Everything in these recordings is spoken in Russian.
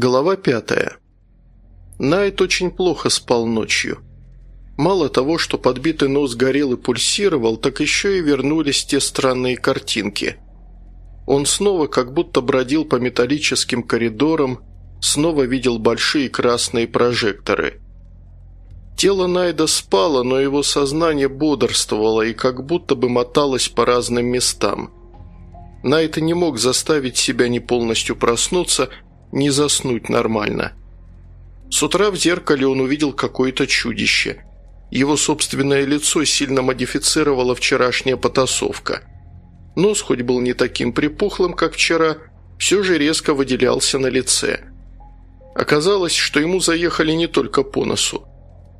Глава пятая. Найт очень плохо спал ночью. Мало того, что подбитый нос горел и пульсировал, так еще и вернулись те странные картинки. Он снова как будто бродил по металлическим коридорам, снова видел большие красные прожекторы. Тело Найда спало, но его сознание бодрствовало и как будто бы моталось по разным местам. Найт не мог заставить себя не полностью проснуться – не заснуть нормально. С утра в зеркале он увидел какое-то чудище. Его собственное лицо сильно модифицировала вчерашняя потасовка. Нос хоть был не таким припухлым, как вчера, все же резко выделялся на лице. Оказалось, что ему заехали не только по носу.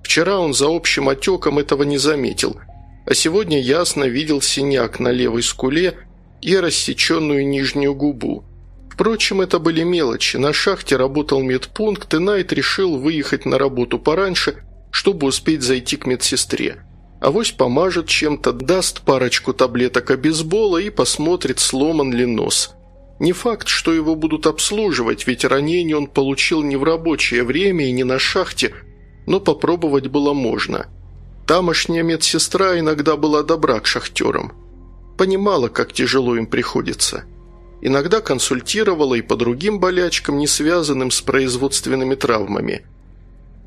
Вчера он за общим отеком этого не заметил, а сегодня ясно видел синяк на левой скуле и рассеченную нижнюю губу. Впрочем, это были мелочи. На шахте работал медпункт, и Найт решил выехать на работу пораньше, чтобы успеть зайти к медсестре. Авось помажет чем-то, даст парочку таблеток обезбола и посмотрит, сломан ли нос. Не факт, что его будут обслуживать, ведь ранение он получил не в рабочее время и не на шахте, но попробовать было можно. Тамошняя медсестра иногда была добра к шахтерам. Понимала, как тяжело им приходится. Иногда консультировала и по другим болячкам, не связанным с производственными травмами.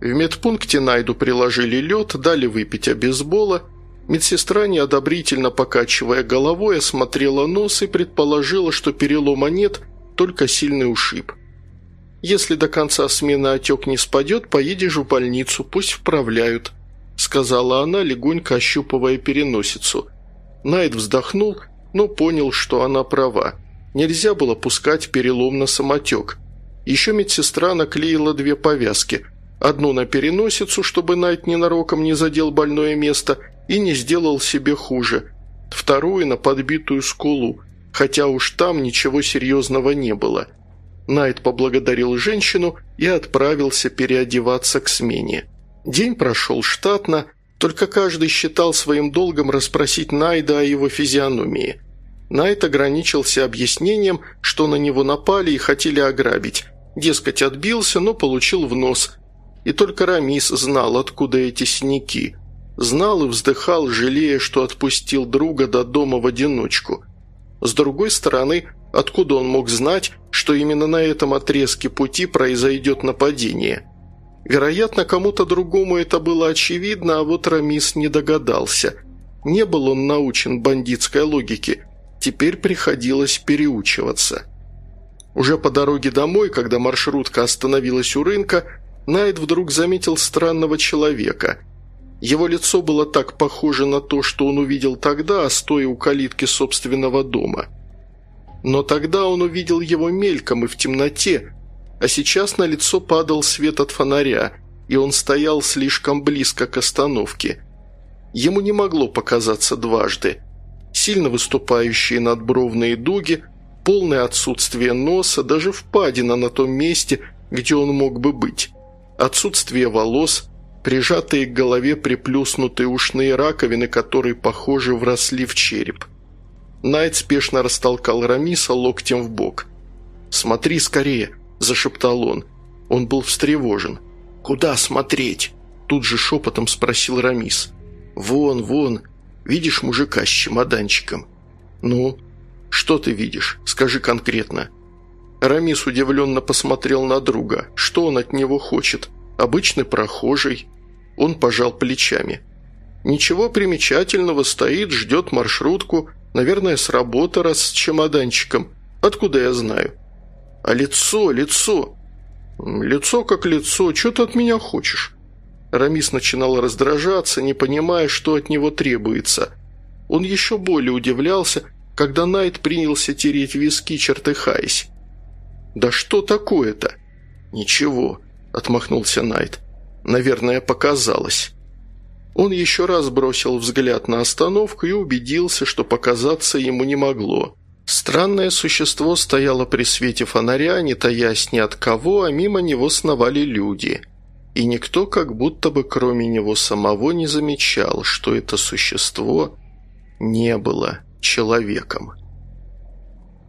В медпункте Найду приложили лед, дали выпить обезбола. Медсестра, неодобрительно покачивая головой, осмотрела нос и предположила, что перелома нет, только сильный ушиб. «Если до конца смены отек не спадет, поедешь в больницу, пусть вправляют», сказала она, легонько ощупывая переносицу. Найд вздохнул, но понял, что она права. Нельзя было пускать перелом на самотек. Еще медсестра наклеила две повязки. Одну на переносицу, чтобы Найт ненароком не задел больное место и не сделал себе хуже. Вторую на подбитую скулу, хотя уж там ничего серьезного не было. Найт поблагодарил женщину и отправился переодеваться к смене. День прошел штатно, только каждый считал своим долгом расспросить Найда о его физиономии – Найт ограничился объяснением, что на него напали и хотели ограбить. Дескать, отбился, но получил в нос. И только Рамис знал, откуда эти синяки. Знал и вздыхал, жалея, что отпустил друга до дома в одиночку. С другой стороны, откуда он мог знать, что именно на этом отрезке пути произойдет нападение? Вероятно, кому-то другому это было очевидно, а вот Рамис не догадался. Не был он научен бандитской логике – Теперь приходилось переучиваться. Уже по дороге домой, когда маршрутка остановилась у рынка, Найт вдруг заметил странного человека. Его лицо было так похоже на то, что он увидел тогда, стоя у калитки собственного дома. Но тогда он увидел его мельком и в темноте, а сейчас на лицо падал свет от фонаря, и он стоял слишком близко к остановке. Ему не могло показаться дважды – сильно выступающие надбровные дуги, полное отсутствие носа, даже впадина на том месте, где он мог бы быть, отсутствие волос, прижатые к голове приплюснутые ушные раковины, которые, похоже, вросли в череп. Найт спешно растолкал Рамиса локтем в бок. «Смотри скорее!» – зашептал он. Он был встревожен. «Куда смотреть?» – тут же шепотом спросил Рамис. «Вон, вон!» Видишь мужика с чемоданчиком?» «Ну, что ты видишь? Скажи конкретно». Рамис удивленно посмотрел на друга. Что он от него хочет? Обычный прохожий. Он пожал плечами. «Ничего примечательного, стоит, ждет маршрутку. Наверное, с работы, раз с чемоданчиком. Откуда я знаю?» «А лицо, лицо!» «Лицо как лицо. Что ты от меня хочешь?» Рамис начинал раздражаться, не понимая, что от него требуется. Он еще более удивлялся, когда Найт принялся тереть виски, чертыхаясь. «Да что такое-то?» «Ничего», — отмахнулся Найт. «Наверное, показалось». Он еще раз бросил взгляд на остановку и убедился, что показаться ему не могло. Странное существо стояло при свете фонаря, не таясь ни от кого, а мимо него сновали люди и никто как будто бы кроме него самого не замечал, что это существо не было человеком.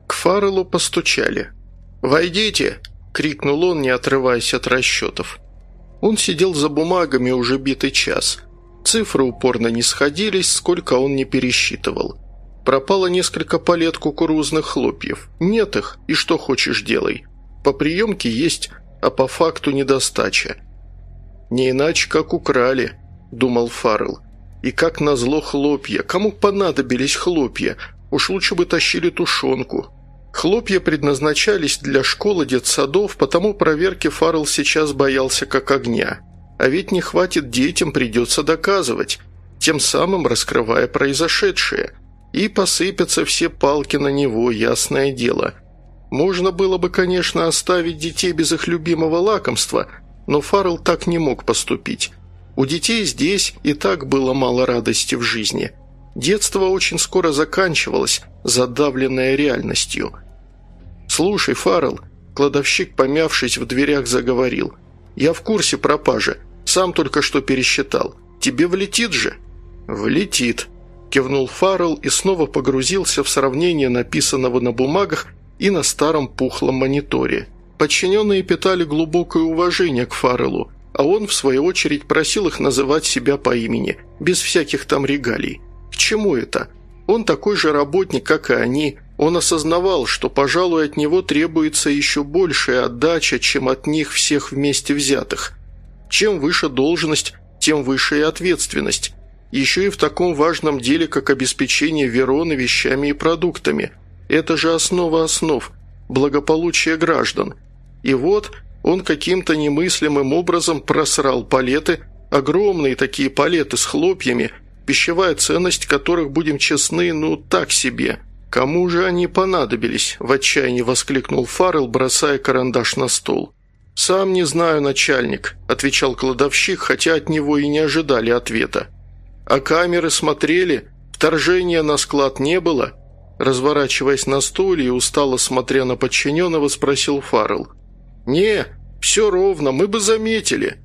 К Фарреллу постучали. «Войдите!» – крикнул он, не отрываясь от расчетов. Он сидел за бумагами уже битый час. Цифры упорно не сходились, сколько он не пересчитывал. Пропало несколько палет кукурузных хлопьев. Нет их, и что хочешь делай. По приемке есть, а по факту недостача. «Не иначе, как украли», – думал Фаррелл. «И как назло хлопья. Кому понадобились хлопья? Уж лучше бы тащили тушенку». Хлопья предназначались для школы детсадов, потому проверки Фаррелл сейчас боялся как огня. А ведь не хватит детям, придется доказывать, тем самым раскрывая произошедшее. И посыпятся все палки на него, ясное дело. Можно было бы, конечно, оставить детей без их любимого лакомства, но Фаррелл так не мог поступить. У детей здесь и так было мало радости в жизни. Детство очень скоро заканчивалось, задавленное реальностью – «Слушай, Фаррелл», – кладовщик, помявшись в дверях, заговорил. «Я в курсе пропажи. Сам только что пересчитал. Тебе влетит же?» «Влетит», – кивнул Фаррелл и снова погрузился в сравнение написанного на бумагах и на старом пухлом мониторе. Подчиненные питали глубокое уважение к Фарреллу, а он, в свою очередь, просил их называть себя по имени, без всяких там регалий. К чему это? Он такой же работник, как и они, он осознавал, что, пожалуй, от него требуется еще большая отдача, чем от них всех вместе взятых. Чем выше должность, тем выше и ответственность. Еще и в таком важном деле, как обеспечение Вероны вещами и продуктами. Это же основа основ, благополучие граждан. И вот он каким-то немыслимым образом просрал палеты, огромные такие палеты с хлопьями, пищевая ценность которых, будем честны, ну так себе – «Кому же они понадобились?» – в отчаянии воскликнул Фаррелл, бросая карандаш на стол. «Сам не знаю, начальник», – отвечал кладовщик, хотя от него и не ожидали ответа. «А камеры смотрели? Вторжения на склад не было?» Разворачиваясь на стуле и устало смотря на подчиненного, спросил Фаррелл. «Не, все ровно, мы бы заметили».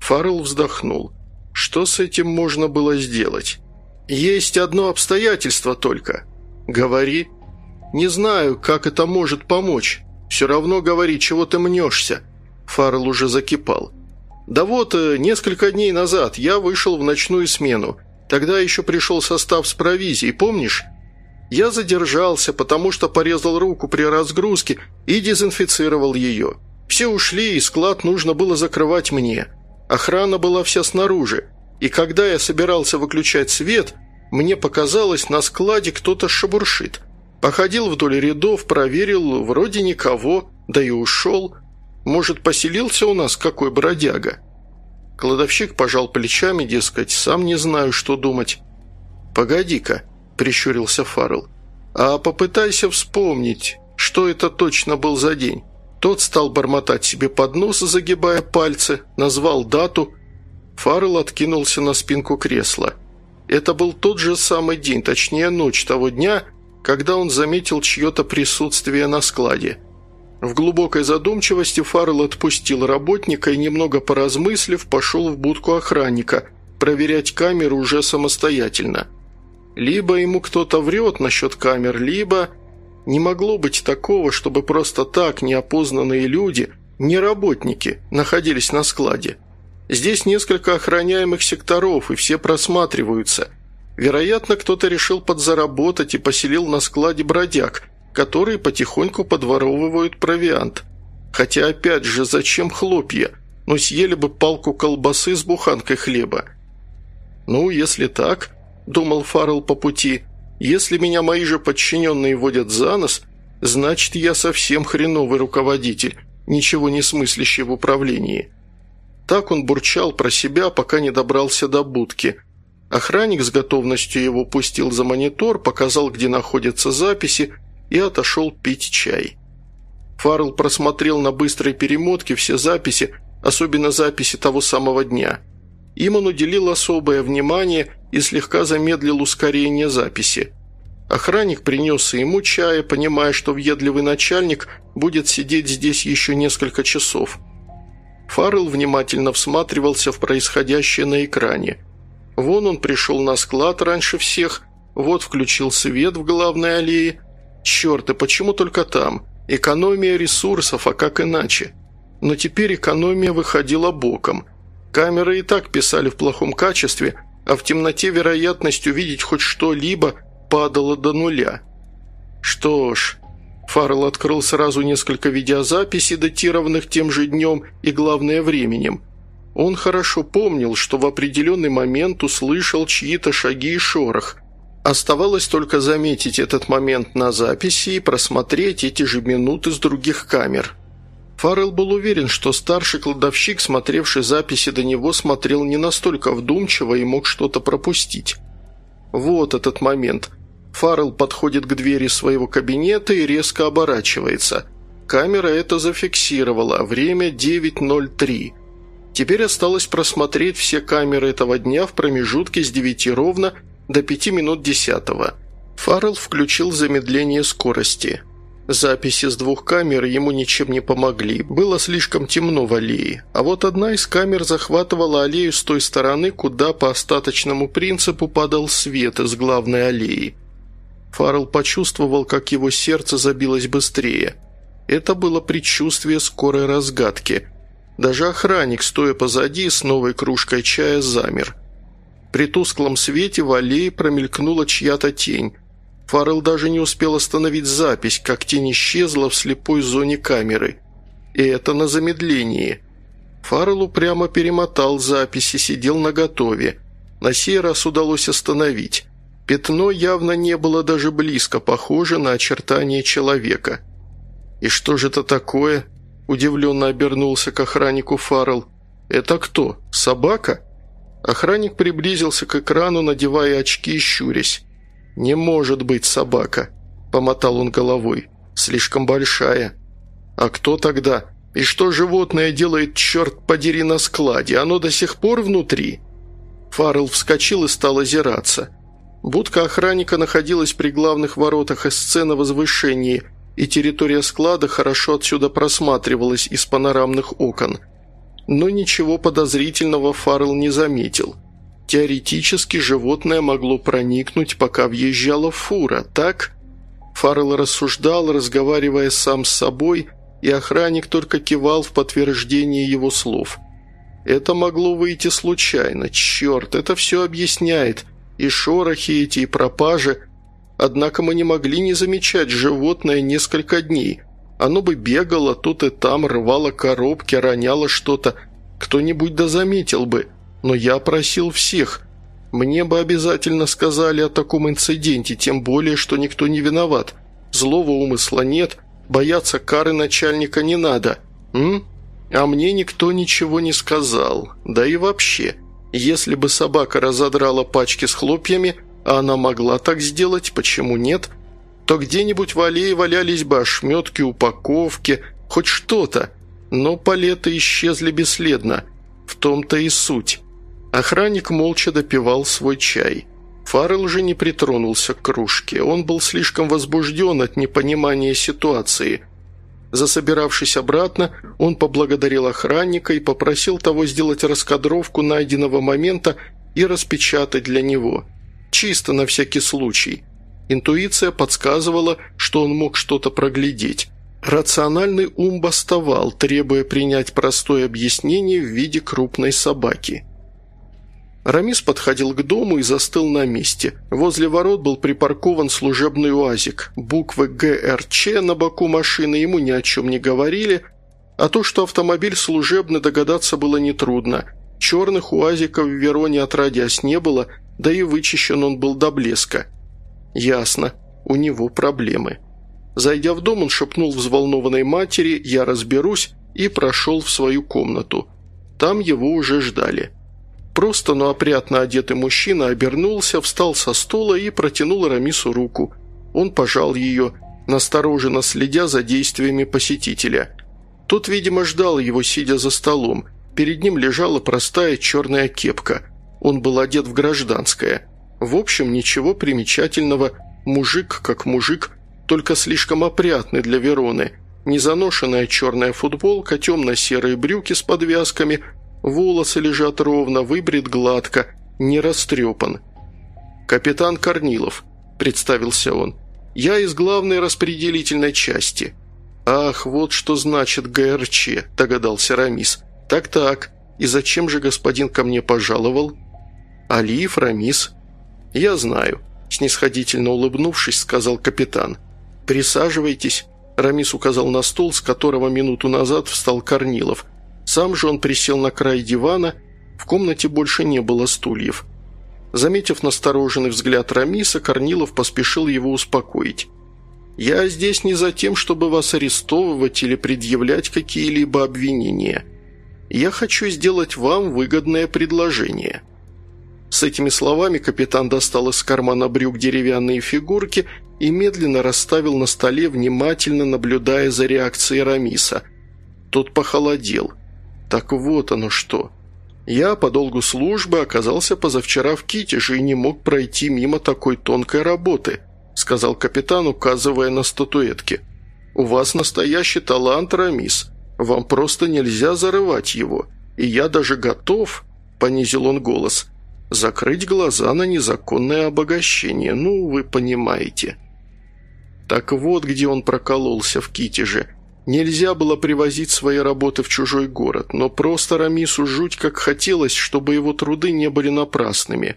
Фаррелл вздохнул. «Что с этим можно было сделать?» «Есть одно обстоятельство только. «Говори». «Не знаю, как это может помочь. Все равно говори, чего ты мнешься». Фаррелл уже закипал. «Да вот, э, несколько дней назад я вышел в ночную смену. Тогда еще пришел состав с провизией, помнишь? Я задержался, потому что порезал руку при разгрузке и дезинфицировал ее. Все ушли, и склад нужно было закрывать мне. Охрана была вся снаружи. И когда я собирался выключать свет, мне показалось, на складе кто-то шебуршит. Походил вдоль рядов, проверил, вроде никого, да и ушел. Может, поселился у нас какой бродяга?» Кладовщик пожал плечами, дескать, сам не знаю, что думать. «Погоди-ка», – прищурился Фаррелл, – «а попытайся вспомнить, что это точно был за день». Тот стал бормотать себе под нос, загибая пальцы, назвал дату. Фаррелл откинулся на спинку кресла – это был тот же самый день, точнее ночь того дня, когда он заметил чье-то присутствие на складе. В глубокой задумчивости Фаррелл отпустил работника и, немного поразмыслив, пошел в будку охранника, проверять камеру уже самостоятельно. Либо ему кто-то врет насчет камер, либо... Не могло быть такого, чтобы просто так неопознанные люди, не работники, находились на складе. Здесь несколько охраняемых секторов, и все просматриваются. Вероятно, кто-то решил подзаработать и поселил на складе бродяг, которые потихоньку подворовывают провиант. Хотя, опять же, зачем хлопья? Ну, съели бы палку колбасы с буханкой хлеба. «Ну, если так», – думал Фаррелл по пути, – «если меня мои же подчиненные водят за нос, значит, я совсем хреновый руководитель, ничего не смыслящий в управлении». Так он бурчал про себя, пока не добрался до будки. Охранник с готовностью его пустил за монитор, показал, где находятся записи, и отошел пить чай. Фаррелл просмотрел на быстрой перемотке все записи, особенно записи того самого дня. Им он уделил особое внимание и слегка замедлил ускорение записи. Охранник принес ему чая, понимая, что въедливый начальник будет сидеть здесь еще несколько часов – Фаррелл внимательно всматривался в происходящее на экране. Вон он пришел на склад раньше всех, вот включил свет в главной аллее. Черт, и почему только там? Экономия ресурсов, а как иначе? Но теперь экономия выходила боком. Камеры и так писали в плохом качестве, а в темноте вероятность увидеть хоть что-либо падала до нуля. Что ж, Фаррелл открыл сразу несколько видеозаписей, датированных тем же днем и, главное, временем. Он хорошо помнил, что в определенный момент услышал чьи-то шаги и шорох. Оставалось только заметить этот момент на записи и просмотреть эти же минуты с других камер. Фаррелл был уверен, что старший кладовщик, смотревший записи до него, смотрел не настолько вдумчиво и мог что-то пропустить. Вот этот момент. Фаррелл подходит к двери своего кабинета и резко оборачивается. Камера это зафиксировала. Время 9.03. Теперь осталось просмотреть все камеры этого дня в промежутке с 9 ровно до 5 минут 10. Фаррелл включил замедление скорости. Записи с двух камер ему ничем не помогли, было слишком темно в аллее, а вот одна из камер захватывала аллею с той стороны, куда по остаточному принципу падал свет из главной аллеи. Фаррелл почувствовал, как его сердце забилось быстрее. Это было предчувствие скорой разгадки. Даже охранник, стоя позади, с новой кружкой чая замер. При тусклом свете в аллее промелькнула чья-то тень. Фаррелл даже не успел остановить запись, как тень исчезла в слепой зоне камеры. И это на замедлении. Фарреллу прямо перемотал запись и сидел наготове. На сей раз удалось остановить. Пятно явно не было даже близко похоже на очертания человека. «И что же это такое?» – удивленно обернулся к охраннику Фаррелл. «Это кто? Собака?» Охранник приблизился к экрану, надевая очки и щурясь. «Не может быть собака», – помотал он головой. «Слишком большая». «А кто тогда? И что животное делает, черт подери, на складе? Оно до сих пор внутри?» Фаррелл вскочил и стал озираться. Будка охранника находилась при главных воротах из сцены возвышения, и территория склада хорошо отсюда просматривалась из панорамных окон. Но ничего подозрительного Фаррелл не заметил – Теоретически животное могло проникнуть, пока въезжала фура, так? Фаррелл рассуждал, разговаривая сам с собой, и охранник только кивал в подтверждение его слов. Это могло выйти случайно, черт, это все объясняет. И шорохи эти, и пропажи. Однако мы не могли не замечать животное несколько дней. Оно бы бегало тут и там, рвало коробки, роняло что-то. Кто-нибудь да заметил бы – но я просил всех. Мне бы обязательно сказали о таком инциденте, тем более, что никто не виноват. Злого умысла нет, бояться кары начальника не надо. М? А мне никто ничего не сказал. Да и вообще, если бы собака разодрала пачки с хлопьями, а она могла так сделать, почему нет, то где-нибудь в аллее валялись бы ошметки, упаковки, хоть что-то. Но палеты исчезли бесследно. В том-то и суть. Охранник молча допивал свой чай. Фаррелл же не притронулся к кружке. Он был слишком возбужден от непонимания ситуации. Засобиравшись обратно, он поблагодарил охранника и попросил того сделать раскадровку найденного момента и распечатать для него. Чисто на всякий случай. Интуиция подсказывала, что он мог что-то проглядеть. Рациональный ум бастовал, требуя принять простое объяснение в виде крупной собаки. Рамис подходил к дому и застыл на месте. Возле ворот был припаркован служебный УАЗик. Буквы ГРЧ на боку машины ему ни о чем не говорили, а то, что автомобиль служебный, догадаться было нетрудно. Черных УАЗиков в Вероне отродясь не было, да и вычищен он был до блеска. Ясно, у него проблемы. Зайдя в дом, он шепнул взволнованной матери «Я разберусь» и прошел в свою комнату. Там его уже ждали. Просто, но опрятно одетый мужчина обернулся, встал со стула и протянул Рамису руку. Он пожал ее, настороженно следя за действиями посетителя. Тот, видимо, ждал его, сидя за столом. Перед ним лежала простая черная кепка. Он был одет в гражданское. В общем, ничего примечательного. Мужик как мужик, только слишком опрятный для Вероны. Незаношенная черная футболка, темно-серые брюки с подвязками – Волосы лежат ровно, выбрит гладко, не растрепан. «Капитан Корнилов», – представился он. «Я из главной распределительной части». «Ах, вот что значит ГРЧ», – догадался Рамис. «Так-так, и зачем же господин ко мне пожаловал?» «Алиев Рамис». «Я знаю», – снисходительно улыбнувшись, сказал капитан. «Присаживайтесь». Рамис указал на стол, с которого минуту назад встал Корнилов. Сам же он присел на край дивана, в комнате больше не было стульев. Заметив настороженный взгляд Рамиса, Корнилов поспешил его успокоить. «Я здесь не за тем, чтобы вас арестовывать или предъявлять какие-либо обвинения. Я хочу сделать вам выгодное предложение». С этими словами капитан достал из кармана брюк деревянные фигурки и медленно расставил на столе, внимательно наблюдая за реакцией Рамиса. Тот похолодел. «Так вот оно что!» Я по долгу службы оказался позавчера в Китеже и не мог пройти мимо такой тонкой работы», сказал капитан, указывая на статуэтки. «У вас настоящий талант, Рамис. Вам просто нельзя зарывать его. И я даже готов», – понизил он голос, – «закрыть глаза на незаконное обогащение. Ну, вы понимаете». Так вот, где он прокололся в Китеже – Нельзя было привозить свои работы в чужой город, но просто Рамису жуть как хотелось, чтобы его труды не были напрасными.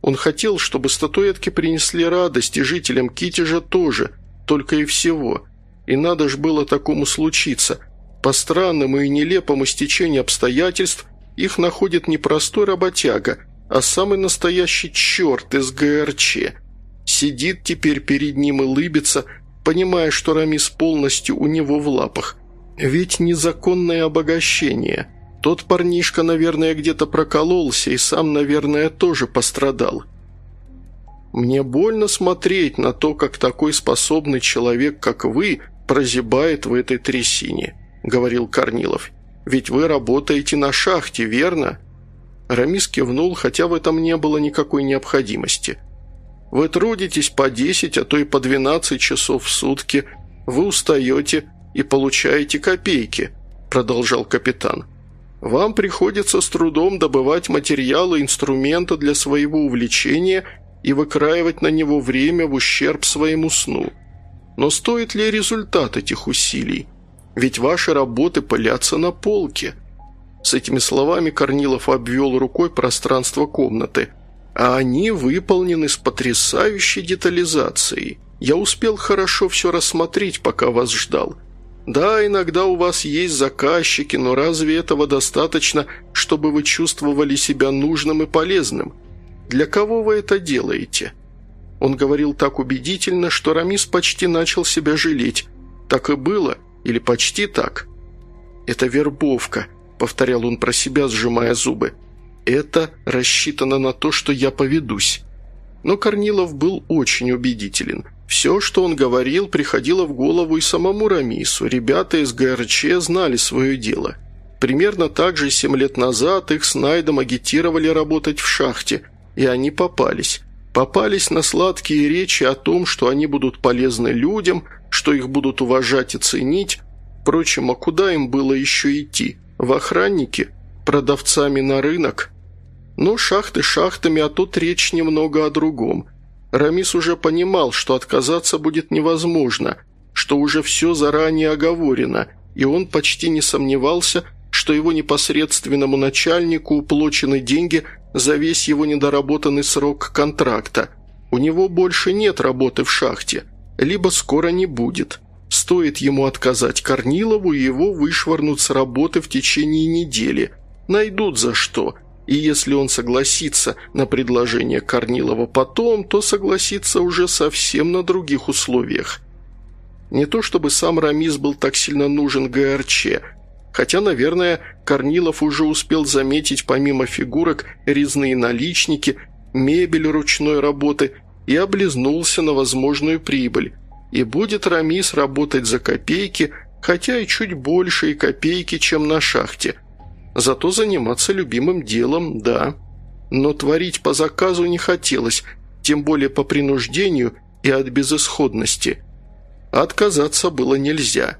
Он хотел, чтобы статуэтки принесли радость, и жителям Китежа тоже, только и всего. И надо ж было такому случиться. По странному и нелепому стечению обстоятельств их находит не простой работяга, а самый настоящий черт из ГРЧ. Сидит теперь перед ним и лыбится – понимая, что Рамис полностью у него в лапах. Ведь незаконное обогащение. Тот парнишка, наверное, где-то прокололся и сам, наверное, тоже пострадал. Мне больно смотреть на то, как такой способный человек, как вы, прозябает в этой трясине», — говорил Корнилов. «Ведь вы работаете на шахте, верно?» Рамис кивнул, хотя в этом не было никакой необходимости. Вы трудитесь по 10, а то и по 12 часов в сутки. Вы устаете и получаете копейки», – продолжал капитан. «Вам приходится с трудом добывать материалы, инструменты для своего увлечения и выкраивать на него время в ущерб своему сну. Но стоит ли результат этих усилий? Ведь ваши работы пылятся на полке». С этими словами Корнилов обвел рукой пространство комнаты – а они выполнены с потрясающей детализацией. Я успел хорошо все рассмотреть, пока вас ждал. Да, иногда у вас есть заказчики, но разве этого достаточно, чтобы вы чувствовали себя нужным и полезным? Для кого вы это делаете?» Он говорил так убедительно, что Рамис почти начал себя жалеть. Так и было, или почти так. «Это вербовка», — повторял он про себя, сжимая зубы это рассчитано на то, что я поведусь. Но Корнилов был очень убедителен. Все, что он говорил, приходило в голову и самому Рамису. Ребята из ГРЧ знали свое дело. Примерно так же семь лет назад их с Найдом агитировали работать в шахте, и они попались. Попались на сладкие речи о том, что они будут полезны людям, что их будут уважать и ценить. Впрочем, а куда им было еще идти? В охранники? Продавцами на рынок? Ну, шахты шахтами, а тут речь немного о другом. Рамис уже понимал, что отказаться будет невозможно, что уже все заранее оговорено, и он почти не сомневался, что его непосредственному начальнику уплочены деньги за весь его недоработанный срок контракта. У него больше нет работы в шахте, либо скоро не будет. Стоит ему отказать Корнилову, его вышвырнут с работы в течение недели. Найдут за что – и если он согласится на предложение Корнилова потом, то согласится уже совсем на других условиях. Не то чтобы сам Рамис был так сильно нужен ГРЧ, хотя, наверное, Корнилов уже успел заметить помимо фигурок резные наличники, мебель ручной работы и облизнулся на возможную прибыль. И будет Рамис работать за копейки, хотя и чуть больше и копейки, чем на шахте – Зато заниматься любимым делом – да. Но творить по заказу не хотелось, тем более по принуждению и от безысходности. отказаться было нельзя.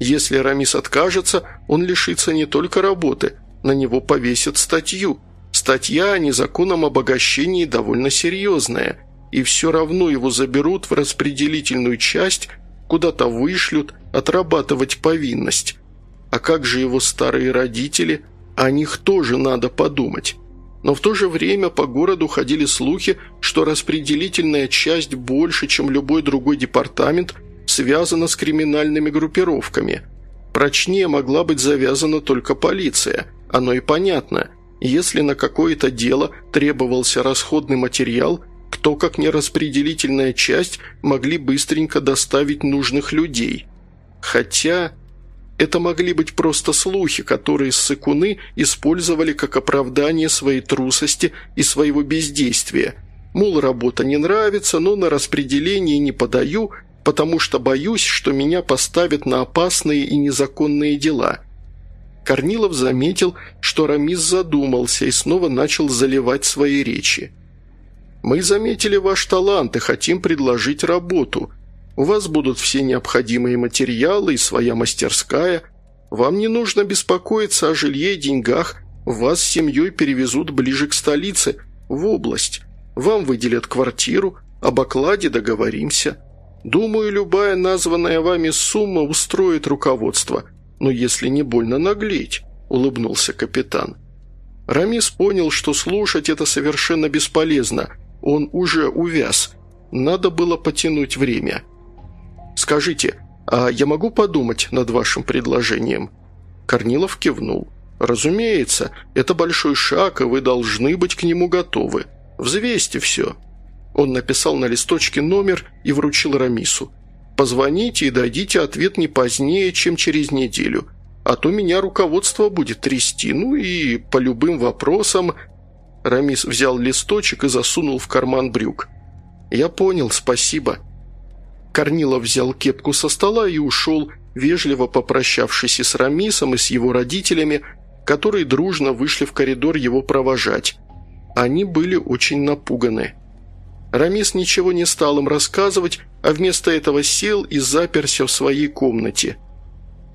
Если Рамис откажется, он лишится не только работы, на него повесят статью. Статья о незаконном обогащении довольно серьезная, и все равно его заберут в распределительную часть, куда-то вышлют отрабатывать повинность. А как же его старые родители? О них тоже надо подумать. Но в то же время по городу ходили слухи, что распределительная часть больше, чем любой другой департамент, связана с криминальными группировками. Прочнее могла быть завязана только полиция. Оно и понятно. Если на какое-то дело требовался расходный материал, кто, как не распределительная часть, могли быстренько доставить нужных людей. Хотя это могли быть просто слухи, которые ссыкуны использовали как оправдание своей трусости и своего бездействия. Мол, работа не нравится, но на распределение не подаю, потому что боюсь, что меня поставят на опасные и незаконные дела. Корнилов заметил, что Рамис задумался и снова начал заливать свои речи. «Мы заметили ваш талант и хотим предложить работу. У вас будут все необходимые материалы и своя мастерская. Вам не нужно беспокоиться о жилье и деньгах. Вас с семьей перевезут ближе к столице, в область. Вам выделят квартиру, об окладе договоримся. Думаю, любая названная вами сумма устроит руководство. Но если не больно наглеть», – улыбнулся капитан. Рамис понял, что слушать это совершенно бесполезно. Он уже увяз. Надо было потянуть время. «Скажите, а я могу подумать над вашим предложением?» Корнилов кивнул. «Разумеется, это большой шаг, и вы должны быть к нему готовы. Взвесьте все». Он написал на листочке номер и вручил Рамису. «Позвоните и дадите ответ не позднее, чем через неделю. А то меня руководство будет трясти, ну и по любым вопросам...» Рамис взял листочек и засунул в карман брюк. «Я понял, спасибо». Корнилов взял кепку со стола и ушел, вежливо попрощавшись и с Рамисом, и с его родителями, которые дружно вышли в коридор его провожать. Они были очень напуганы. Рамис ничего не стал им рассказывать, а вместо этого сел и заперся в своей комнате.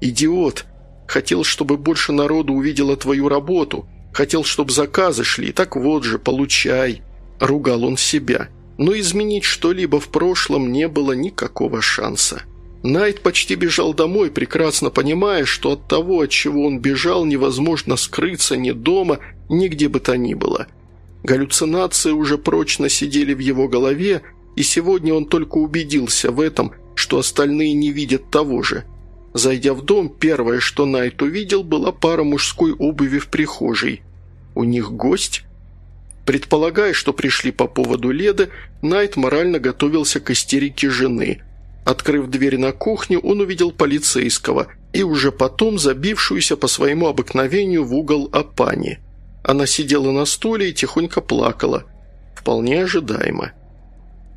«Идиот! Хотел, чтобы больше народу увидело твою работу. Хотел, чтобы заказы шли. Так вот же, получай!» Ругал он себя но изменить что-либо в прошлом не было никакого шанса. Найт почти бежал домой, прекрасно понимая, что от того, от чего он бежал, невозможно скрыться ни дома, ни где бы то ни было. Галлюцинации уже прочно сидели в его голове, и сегодня он только убедился в этом, что остальные не видят того же. Зайдя в дом, первое, что Найт увидел, была пара мужской обуви в прихожей. У них гость? Предполагая, что пришли по поводу Леды, Найт морально готовился к истерике жены. Открыв дверь на кухню, он увидел полицейского и уже потом забившуюся по своему обыкновению в угол Апани. Она сидела на стуле и тихонько плакала. Вполне ожидаемо.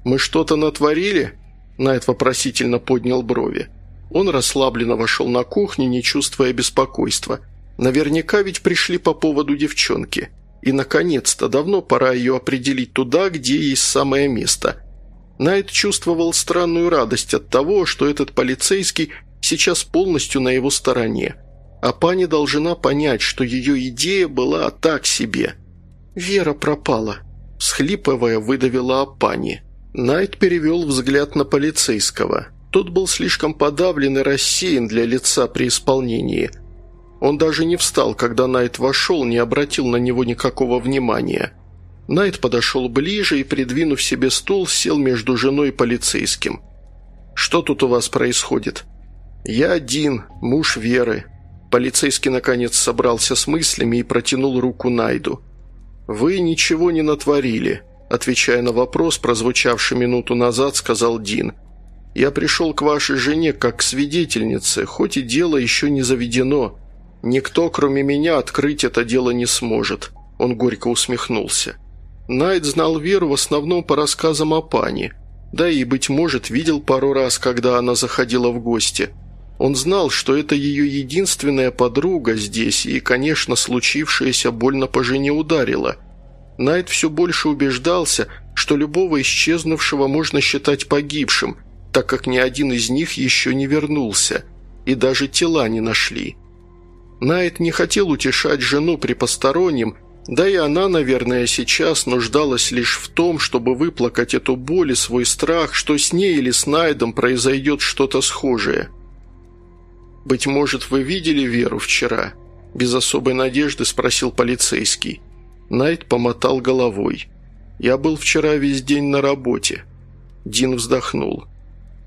«Мы что-то натворили?» Найт вопросительно поднял брови. Он расслабленно вошел на кухню, не чувствуя беспокойства. Наверняка ведь пришли по поводу девчонки. И, наконец-то, давно пора ее определить туда, где есть самое место. Найт чувствовал странную радость от того, что этот полицейский сейчас полностью на его стороне. А пани должна понять, что ее идея была так себе. «Вера пропала», – схлипывая, выдавила Апани. Найт перевел взгляд на полицейского. Тот был слишком подавлен и рассеян для лица при исполнении – он даже не встал, когда Найт вошел, не обратил на него никакого внимания. Найт подошел ближе и, придвинув себе стул, сел между женой и полицейским. «Что тут у вас происходит?» «Я один, муж Веры». Полицейский, наконец, собрался с мыслями и протянул руку Найду. «Вы ничего не натворили», – отвечая на вопрос, прозвучавший минуту назад, сказал Дин. «Я пришел к вашей жене как к свидетельнице, хоть и дело еще не заведено. «Никто, кроме меня, открыть это дело не сможет», – он горько усмехнулся. Найт знал Веру в основном по рассказам о пане, да и, быть может, видел пару раз, когда она заходила в гости. Он знал, что это ее единственная подруга здесь, и, конечно, случившееся больно по жене ударило. Найт все больше убеждался, что любого исчезнувшего можно считать погибшим, так как ни один из них еще не вернулся, и даже тела не нашли. Найт не хотел утешать жену при постороннем, да и она, наверное, сейчас нуждалась лишь в том, чтобы выплакать эту боль и свой страх, что с ней или с Найдом произойдет что-то схожее. «Быть может, вы видели Веру вчера?» Без особой надежды спросил полицейский. Найт помотал головой. «Я был вчера весь день на работе». Дин вздохнул.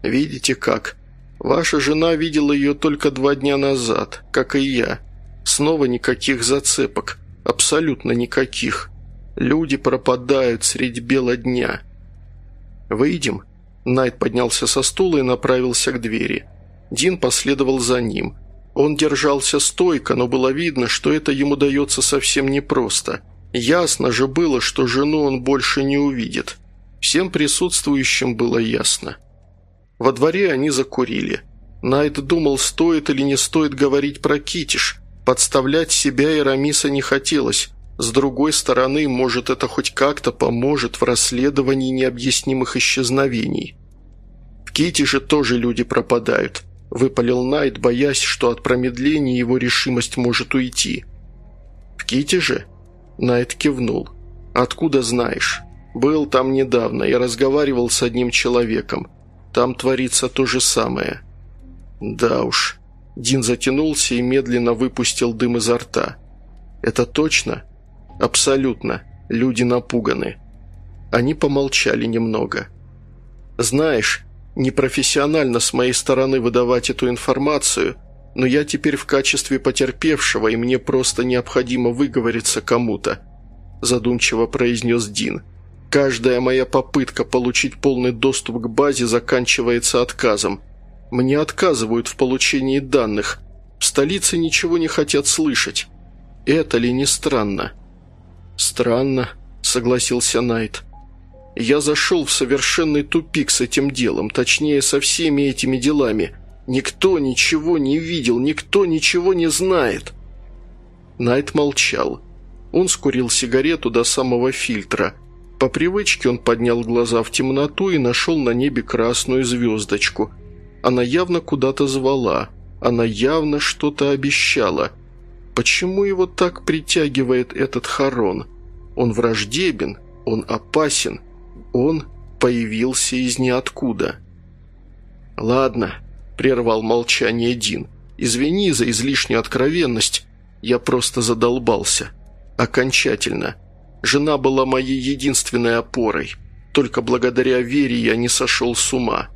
«Видите как? Ваша жена видела ее только два дня назад, как и я. Снова никаких зацепок. Абсолютно никаких. Люди пропадают средь бела дня». «Выйдем?» Найт поднялся со стула и направился к двери. Дин последовал за ним. Он держался стойко, но было видно, что это ему дается совсем непросто. Ясно же было, что жену он больше не увидит. Всем присутствующим было ясно. Во дворе они закурили. Найт думал, стоит или не стоит говорить про Китиш. Подставлять себя и Рамиса не хотелось. С другой стороны, может, это хоть как-то поможет в расследовании необъяснимых исчезновений. В Китише тоже люди пропадают –– выпалил Найт, боясь, что от промедления его решимость может уйти. «В Ките же?» Найт кивнул. «Откуда знаешь? Был там недавно, я разговаривал с одним человеком. Там творится то же самое». «Да уж». Дин затянулся и медленно выпустил дым изо рта. «Это точно?» «Абсолютно. Люди напуганы». Они помолчали немного. «Знаешь, Непрофессионально с моей стороны выдавать эту информацию, но я теперь в качестве потерпевшего, и мне просто необходимо выговориться кому-то», задумчиво произнес Дин. «Каждая моя попытка получить полный доступ к базе заканчивается отказом. Мне отказывают в получении данных. В столице ничего не хотят слышать. Это ли не странно?» «Странно», — согласился Найт. Я зашел в совершенный тупик с этим делом, точнее, со всеми этими делами. Никто ничего не видел, никто ничего не знает». Найт молчал. Он скурил сигарету до самого фильтра. По привычке он поднял глаза в темноту и нашел на небе красную звездочку. Она явно куда-то звала. Она явно что-то обещала. Почему его так притягивает этот Харон? Он враждебен, он опасен – он появился из ниоткуда. «Ладно», – прервал молчание Дин. «Извини за излишнюю откровенность. Я просто задолбался. Окончательно. Жена была моей единственной опорой. Только благодаря вере я не сошел с ума».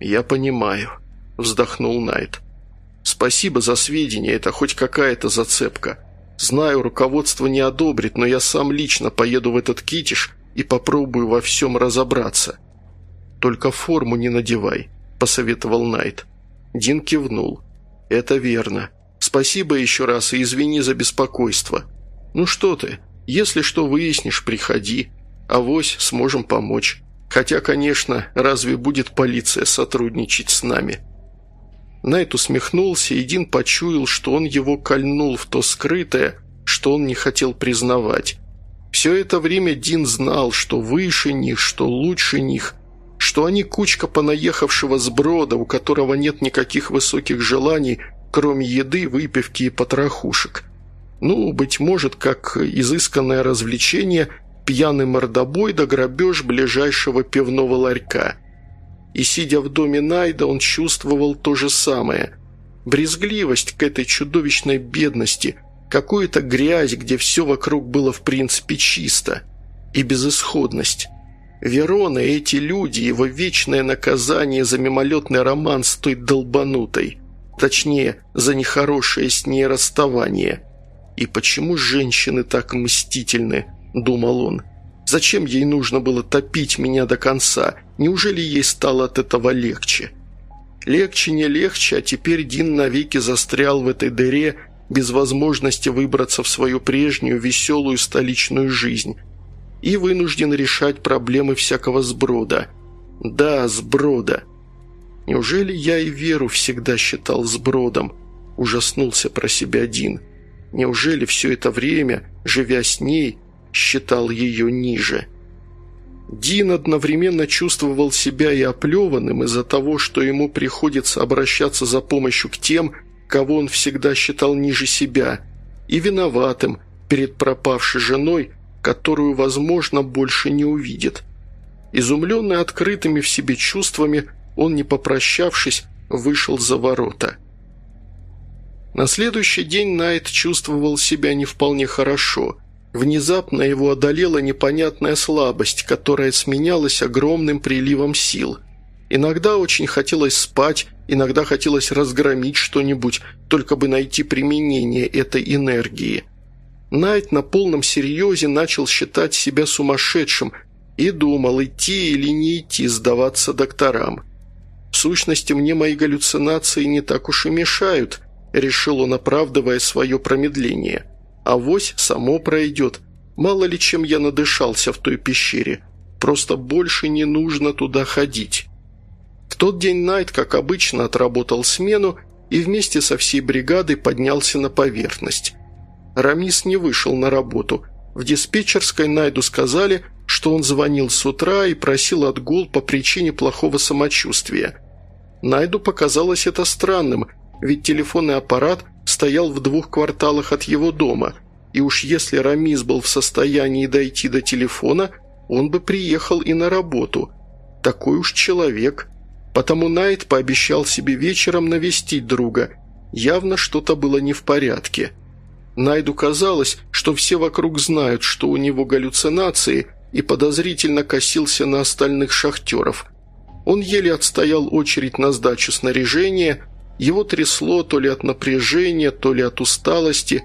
«Я понимаю», – вздохнул Найт. «Спасибо за сведения, это хоть какая-то зацепка. Знаю, руководство не одобрит, но я сам лично поеду в этот китиш и попробую во всем разобраться. Только форму не надевай», – посоветовал Найт. Дин кивнул. «Это верно. Спасибо еще раз и извини за беспокойство. Ну что ты, если что выяснишь, приходи. Авось сможем помочь. Хотя, конечно, разве будет полиция сотрудничать с нами?» Найт усмехнулся, и Дин почуял, что он его кольнул в то скрытое, что он не хотел признавать. Все это время Дин знал, что выше них, что лучше них, что они кучка понаехавшего сброда, у которого нет никаких высоких желаний, кроме еды, выпивки и потрохушек. Ну, быть может, как изысканное развлечение – пьяный мордобой да грабеж ближайшего пивного ларька. И, сидя в доме Найда, он чувствовал то же самое – брезгливость к этой чудовищной бедности, какую-то грязь, где все вокруг было в принципе чисто, и безысходность. Верона и эти люди, его вечное наказание за мимолетный роман с той долбанутой, точнее, за нехорошее с ней расставание. «И почему женщины так мстительны?» – думал он. «Зачем ей нужно было топить меня до конца? Неужели ей стало от этого легче?» Легче не легче, а теперь Дин навеки застрял в этой дыре без возможности выбраться в свою прежнюю веселую столичную жизнь и вынужден решать проблемы всякого сброда. Да, сброда. Неужели я и Веру всегда считал сбродом? Ужаснулся про себя один. Неужели все это время, живя с ней, считал ее ниже?» Дин одновременно чувствовал себя и оплеванным из-за того, что ему приходится обращаться за помощью к тем, кого он всегда считал ниже себя, и виноватым перед пропавшей женой, которую, возможно, больше не увидит. Изумленный открытыми в себе чувствами, он, не попрощавшись, вышел за ворота. На следующий день Найт чувствовал себя не вполне хорошо. Внезапно его одолела непонятная слабость, которая сменялась огромным приливом сил. Иногда очень хотелось спать, иногда хотелось разгромить что-нибудь, только бы найти применение этой энергии. Найт на полном серьезе начал считать себя сумасшедшим и думал, идти или не идти сдаваться докторам. В сущности, мне мои галлюцинации не так уж и мешают, решил он, оправдывая свое промедление. «Авось само пройдет. Мало ли чем я надышался в той пещере. Просто больше не нужно туда ходить». В тот день Найт, как обычно, отработал смену и вместе со всей бригадой поднялся на поверхность. Рамис не вышел на работу. В диспетчерской Найду сказали, что он звонил с утра и просил отгул по причине плохого самочувствия. Найду показалось это странным – ведь телефонный аппарат стоял в двух кварталах от его дома, и уж если Рамис был в состоянии дойти до телефона, он бы приехал и на работу. Такой уж человек. Потому Найт пообещал себе вечером навестить друга. Явно что-то было не в порядке. Найду казалось, что все вокруг знают, что у него галлюцинации, и подозрительно косился на остальных шахтеров. Он еле отстоял очередь на сдачу снаряжения – его трясло то ли от напряжения, то ли от усталости.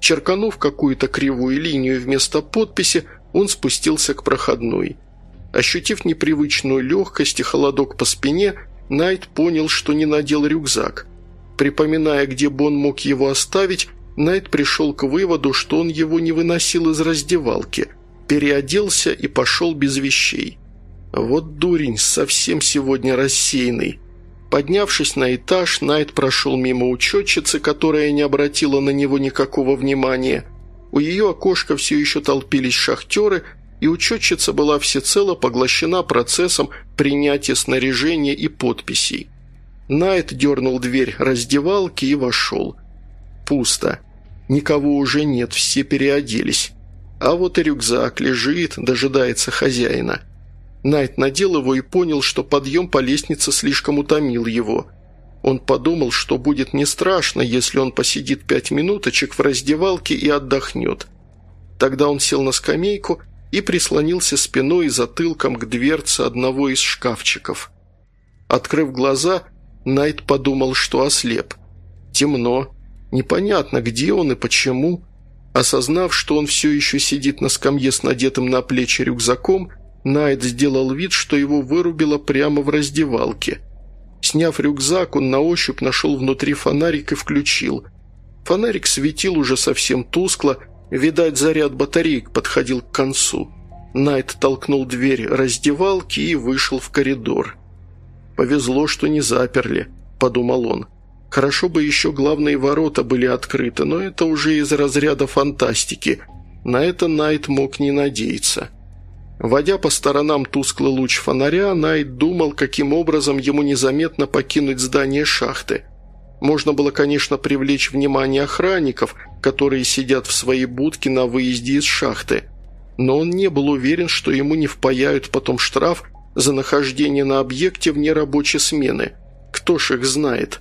Черканув какую-то кривую линию вместо подписи, он спустился к проходной. Ощутив непривычную легкость и холодок по спине, Найт понял, что не надел рюкзак. Припоминая, где бы он мог его оставить, Найт пришел к выводу, что он его не выносил из раздевалки, переоделся и пошел без вещей. Вот дурень, совсем сегодня рассеянный. Поднявшись на этаж, Найт прошел мимо учетчицы, которая не обратила на него никакого внимания. У ее окошка все еще толпились шахтеры, и учетчица была всецело поглощена процессом принятия снаряжения и подписей. Найт дернул дверь раздевалки и вошел. Пусто. Никого уже нет, все переоделись. А вот и рюкзак лежит, дожидается хозяина. Найт надел его и понял, что подъем по лестнице слишком утомил его. Он подумал, что будет не страшно, если он посидит пять минуточек в раздевалке и отдохнет. Тогда он сел на скамейку и прислонился спиной и затылком к дверце одного из шкафчиков. Открыв глаза, Найт подумал, что ослеп. Темно. Непонятно, где он и почему. Осознав, что он все еще сидит на скамье с надетым на плечи рюкзаком, Найт сделал вид, что его вырубило прямо в раздевалке. Сняв рюкзак, он на ощупь нашел внутри фонарик и включил. Фонарик светил уже совсем тускло, видать, заряд батареек подходил к концу. Найт толкнул дверь раздевалки и вышел в коридор. «Повезло, что не заперли», – подумал он. «Хорошо бы еще главные ворота были открыты, но это уже из разряда фантастики. На это Найт мог не надеяться». Водя по сторонам тусклый луч фонаря, Найт думал, каким образом ему незаметно покинуть здание шахты. Можно было, конечно, привлечь внимание охранников, которые сидят в своей будке на выезде из шахты. Но он не был уверен, что ему не впаяют потом штраф за нахождение на объекте вне рабочей смены. Кто ж их знает?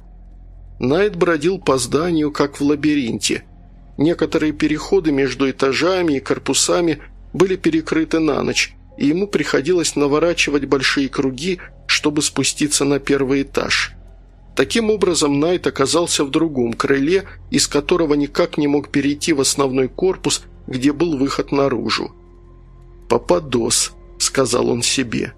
Найт бродил по зданию, как в лабиринте. Некоторые переходы между этажами и корпусами были перекрыты на ночь, и ему приходилось наворачивать большие круги, чтобы спуститься на первый этаж. Таким образом, Найт оказался в другом крыле, из которого никак не мог перейти в основной корпус, где был выход наружу. «Попадос», — сказал он себе.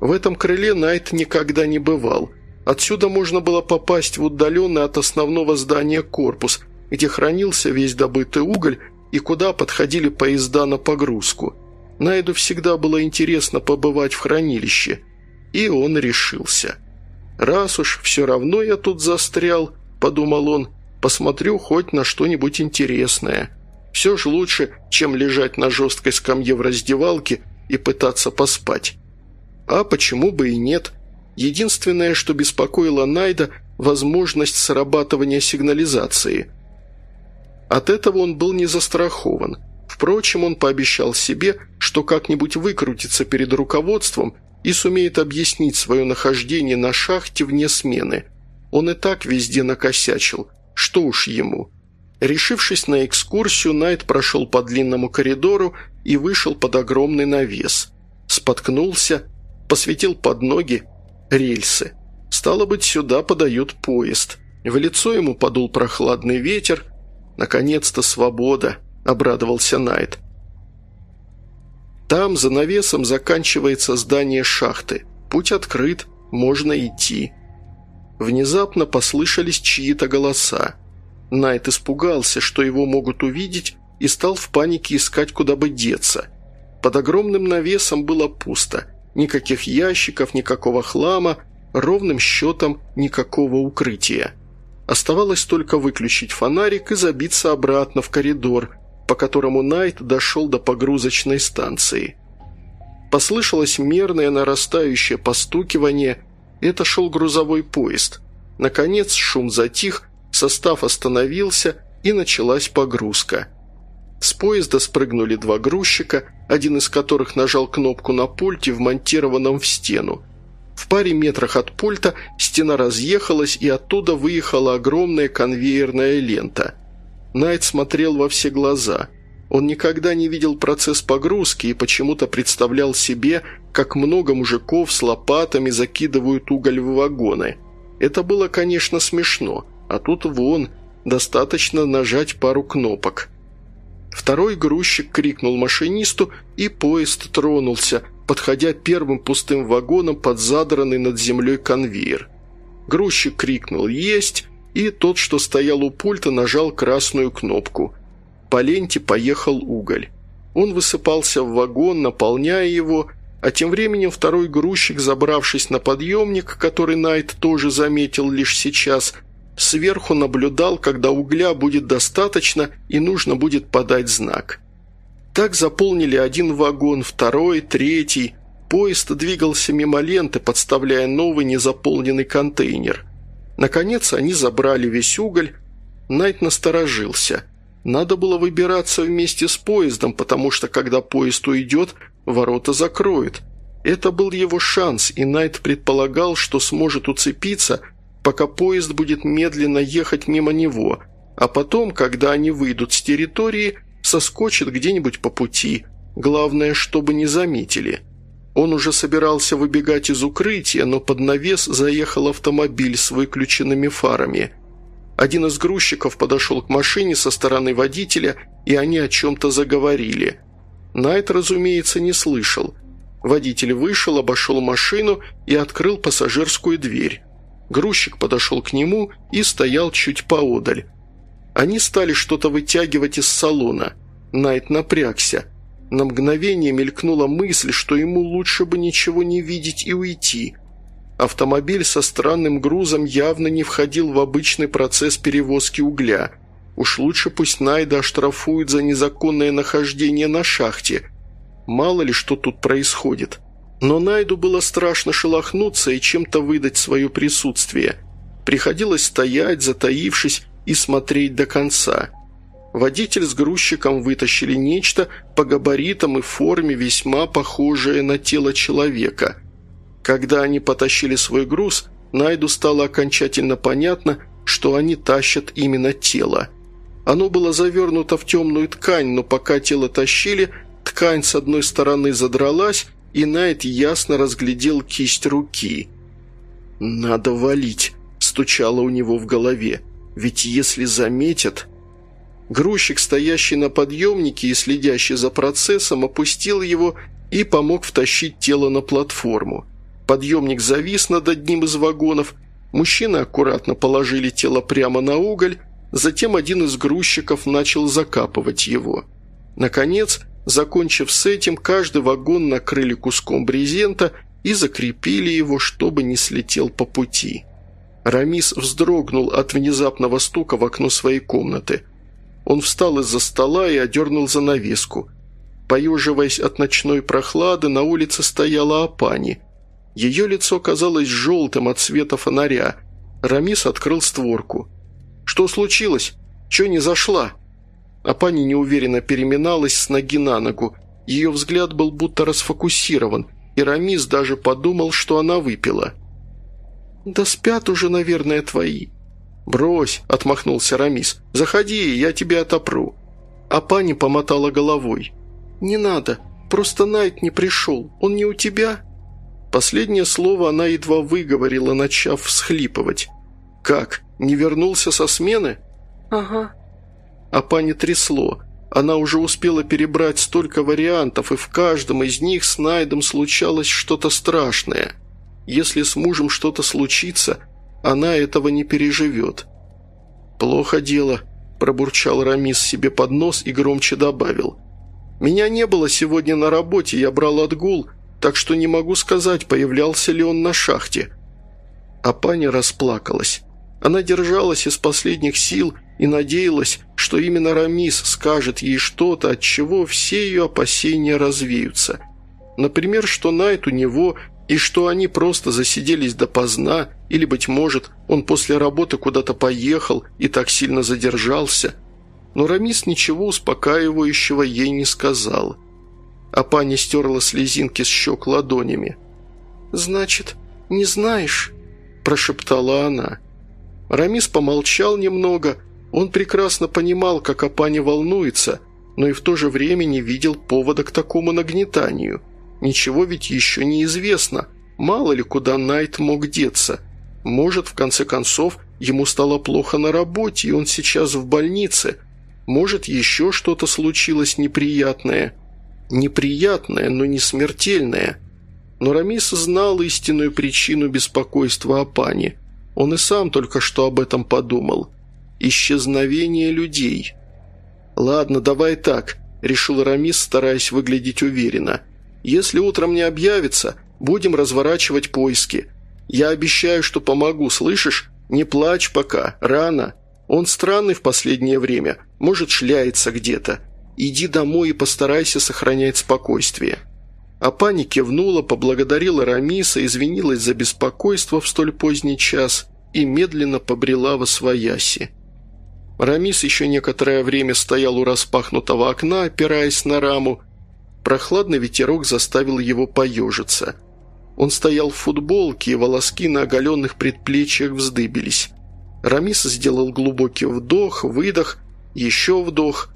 В этом крыле Найт никогда не бывал. Отсюда можно было попасть в удаленный от основного здания корпус, где хранился весь добытый уголь и куда подходили поезда на погрузку. Найду всегда было интересно побывать в хранилище, и он решился. «Раз уж все равно я тут застрял», – подумал он, – «посмотрю хоть на что-нибудь интересное. Все же лучше, чем лежать на жесткой скамье в раздевалке и пытаться поспать». А почему бы и нет? Единственное, что беспокоило Найда – возможность срабатывания сигнализации – от этого он был не застрахован. Впрочем, он пообещал себе, что как-нибудь выкрутится перед руководством и сумеет объяснить свое нахождение на шахте вне смены. Он и так везде накосячил. Что уж ему. Решившись на экскурсию, Найт прошел по длинному коридору и вышел под огромный навес. Споткнулся, посветил под ноги рельсы. Стало быть, сюда подают поезд. В лицо ему подул прохладный ветер. «Наконец-то свобода!» – обрадовался Найт. Там, за навесом, заканчивается здание шахты. Путь открыт, можно идти. Внезапно послышались чьи-то голоса. Найт испугался, что его могут увидеть, и стал в панике искать, куда бы деться. Под огромным навесом было пусто. Никаких ящиков, никакого хлама, ровным счетом никакого укрытия. Оставалось только выключить фонарик и забиться обратно в коридор, по которому Найт дошел до погрузочной станции. Послышалось мерное нарастающее постукивание. Это шел грузовой поезд. Наконец шум затих, состав остановился и началась погрузка. С поезда спрыгнули два грузчика, один из которых нажал кнопку на пульте, вмонтированном в стену. В паре метрах от пульта стена разъехалась, и оттуда выехала огромная конвейерная лента. Найт смотрел во все глаза. Он никогда не видел процесс погрузки и почему-то представлял себе, как много мужиков с лопатами закидывают уголь в вагоны. Это было, конечно, смешно, а тут вон, достаточно нажать пару кнопок. Второй грузчик крикнул машинисту, и поезд тронулся, подходя первым пустым вагоном под задранный над землей конвейер. Грузчик крикнул «Есть!», и тот, что стоял у пульта, нажал красную кнопку. По ленте поехал уголь. Он высыпался в вагон, наполняя его, а тем временем второй грузчик, забравшись на подъемник, который Найт тоже заметил лишь сейчас, сверху наблюдал, когда угля будет достаточно и нужно будет подать знак. Так заполнили один вагон, второй, третий. Поезд двигался мимо ленты, подставляя новый незаполненный контейнер – Наконец они забрали весь уголь. Найт насторожился. Надо было выбираться вместе с поездом, потому что когда поезд уйдет, ворота закроют. Это был его шанс, и Найт предполагал, что сможет уцепиться, пока поезд будет медленно ехать мимо него, а потом, когда они выйдут с территории, соскочит где-нибудь по пути. Главное, чтобы не заметили. Он уже собирался выбегать из укрытия, но под навес заехал автомобиль с выключенными фарами. Один из грузчиков подошел к машине со стороны водителя, и они о чем-то заговорили. Найт, разумеется, не слышал. Водитель вышел, обошел машину и открыл пассажирскую дверь. Грузчик подошел к нему и стоял чуть поодаль. Они стали что-то вытягивать из салона. Найт напрягся – на мгновение мелькнула мысль, что ему лучше бы ничего не видеть и уйти. Автомобиль со странным грузом явно не входил в обычный процесс перевозки угля. Уж лучше пусть Найда оштрафуют за незаконное нахождение на шахте. Мало ли, что тут происходит. Но Найду было страшно шелохнуться и чем-то выдать свое присутствие. Приходилось стоять, затаившись, и смотреть до конца – Водитель с грузчиком вытащили нечто по габаритам и форме весьма похожее на тело человека. Когда они потащили свой груз, Найду стало окончательно понятно, что они тащат именно тело. Оно было завернуто в темную ткань, но пока тело тащили, ткань с одной стороны задралась, и Найт ясно разглядел кисть руки. «Надо валить», – стучало у него в голове. «Ведь если заметят...» Грузчик, стоящий на подъемнике и следящий за процессом, опустил его и помог втащить тело на платформу. Подъемник завис над одним из вагонов, мужчины аккуратно положили тело прямо на уголь, затем один из грузчиков начал закапывать его. Наконец, закончив с этим, каждый вагон накрыли куском брезента и закрепили его, чтобы не слетел по пути. Рамис вздрогнул от внезапного стука в окно своей комнаты – он встал из-за стола и одернул занавеску. Поюживаясь от ночной прохлады, на улице стояла Апани. Ее лицо казалось желтым от света фонаря. Рамис открыл створку. «Что случилось? Че не зашла?» Апани неуверенно переминалась с ноги на ногу. Ее взгляд был будто расфокусирован, и Рамис даже подумал, что она выпила. «Да спят уже, наверное, твои», «Брось», – отмахнулся Рамис. «Заходи, я тебе отопру». А пани помотала головой. «Не надо, просто Найт не пришел. Он не у тебя?» Последнее слово она едва выговорила, начав всхлипывать. «Как? Не вернулся со смены?» «Ага». А пани трясло. Она уже успела перебрать столько вариантов, и в каждом из них с Найдом случалось что-то страшное. Если с мужем что-то случится, она этого не переживет. «Плохо дело», – пробурчал Рамис себе под нос и громче добавил. «Меня не было сегодня на работе, я брал отгул, так что не могу сказать, появлялся ли он на шахте». А паня расплакалась. Она держалась из последних сил и надеялась, что именно Рамис скажет ей что-то, от чего все ее опасения развеются. Например, что Найт у него и что они просто засиделись допоздна, или, быть может, он после работы куда-то поехал и так сильно задержался. Но Рамис ничего успокаивающего ей не сказал. А пани стерла слезинки с щек ладонями. «Значит, не знаешь?» – прошептала она. Рамис помолчал немного. Он прекрасно понимал, как Апани волнуется, но и в то же время не видел повода к такому нагнетанию – Ничего ведь еще не известно. Мало ли, куда Найт мог деться. Может, в конце концов, ему стало плохо на работе, и он сейчас в больнице. Может, еще что-то случилось неприятное. Неприятное, но не смертельное. Но Рамис знал истинную причину беспокойства о пане. Он и сам только что об этом подумал. Исчезновение людей. «Ладно, давай так», – решил Рамис, стараясь выглядеть уверенно – если утром не объявится, будем разворачивать поиски. Я обещаю, что помогу, слышишь? Не плачь пока, рано. Он странный в последнее время, может, шляется где-то. Иди домой и постарайся сохранять спокойствие». А пани кивнула, поблагодарила Рамиса, извинилась за беспокойство в столь поздний час и медленно побрела во свояси. Рамис еще некоторое время стоял у распахнутого окна, опираясь на раму, Прохладный ветерок заставил его поежиться. Он стоял в футболке, и волоски на оголенных предплечьях вздыбились. Рамис сделал глубокий вдох, выдох, еще вдох.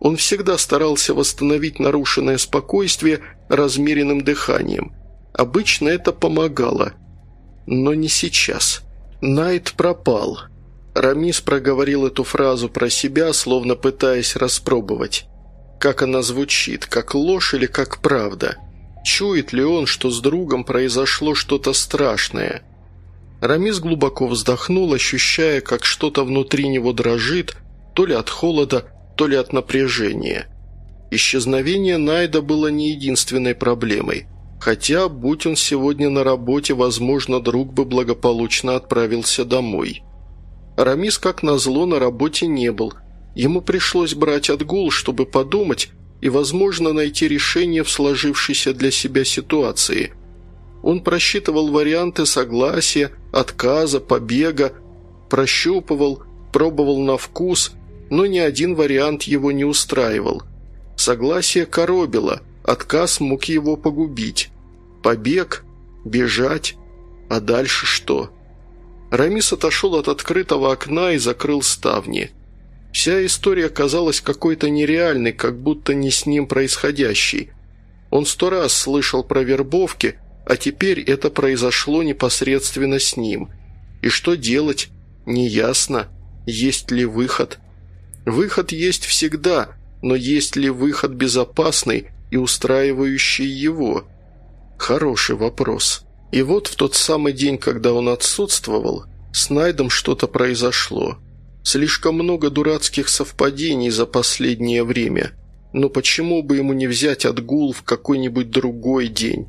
Он всегда старался восстановить нарушенное спокойствие размеренным дыханием. Обычно это помогало. Но не сейчас. Найт пропал. Рамис проговорил эту фразу про себя, словно пытаясь распробовать. Как она звучит, как ложь или как правда? Чует ли он, что с другом произошло что-то страшное? Рамис глубоко вздохнул, ощущая, как что-то внутри него дрожит, то ли от холода, то ли от напряжения. Исчезновение Найда было не единственной проблемой. Хотя, будь он сегодня на работе, возможно, друг бы благополучно отправился домой. Рамис, как назло, на работе не был – Ему пришлось брать отгул, чтобы подумать и, возможно, найти решение в сложившейся для себя ситуации. Он просчитывал варианты согласия, отказа, побега, прощупывал, пробовал на вкус, но ни один вариант его не устраивал. Согласие коробило, отказ мог его погубить. Побег, бежать, а дальше что? Рамис отошел от открытого окна и закрыл ставни – Вся история казалась какой-то нереальной, как будто не с ним происходящей. Он сто раз слышал про вербовки, а теперь это произошло непосредственно с ним. И что делать? Неясно. Есть ли выход? Выход есть всегда, но есть ли выход безопасный и устраивающий его? Хороший вопрос. И вот в тот самый день, когда он отсутствовал, с Найдом что-то произошло. Слишком много дурацких совпадений за последнее время. Но почему бы ему не взять отгул в какой-нибудь другой день?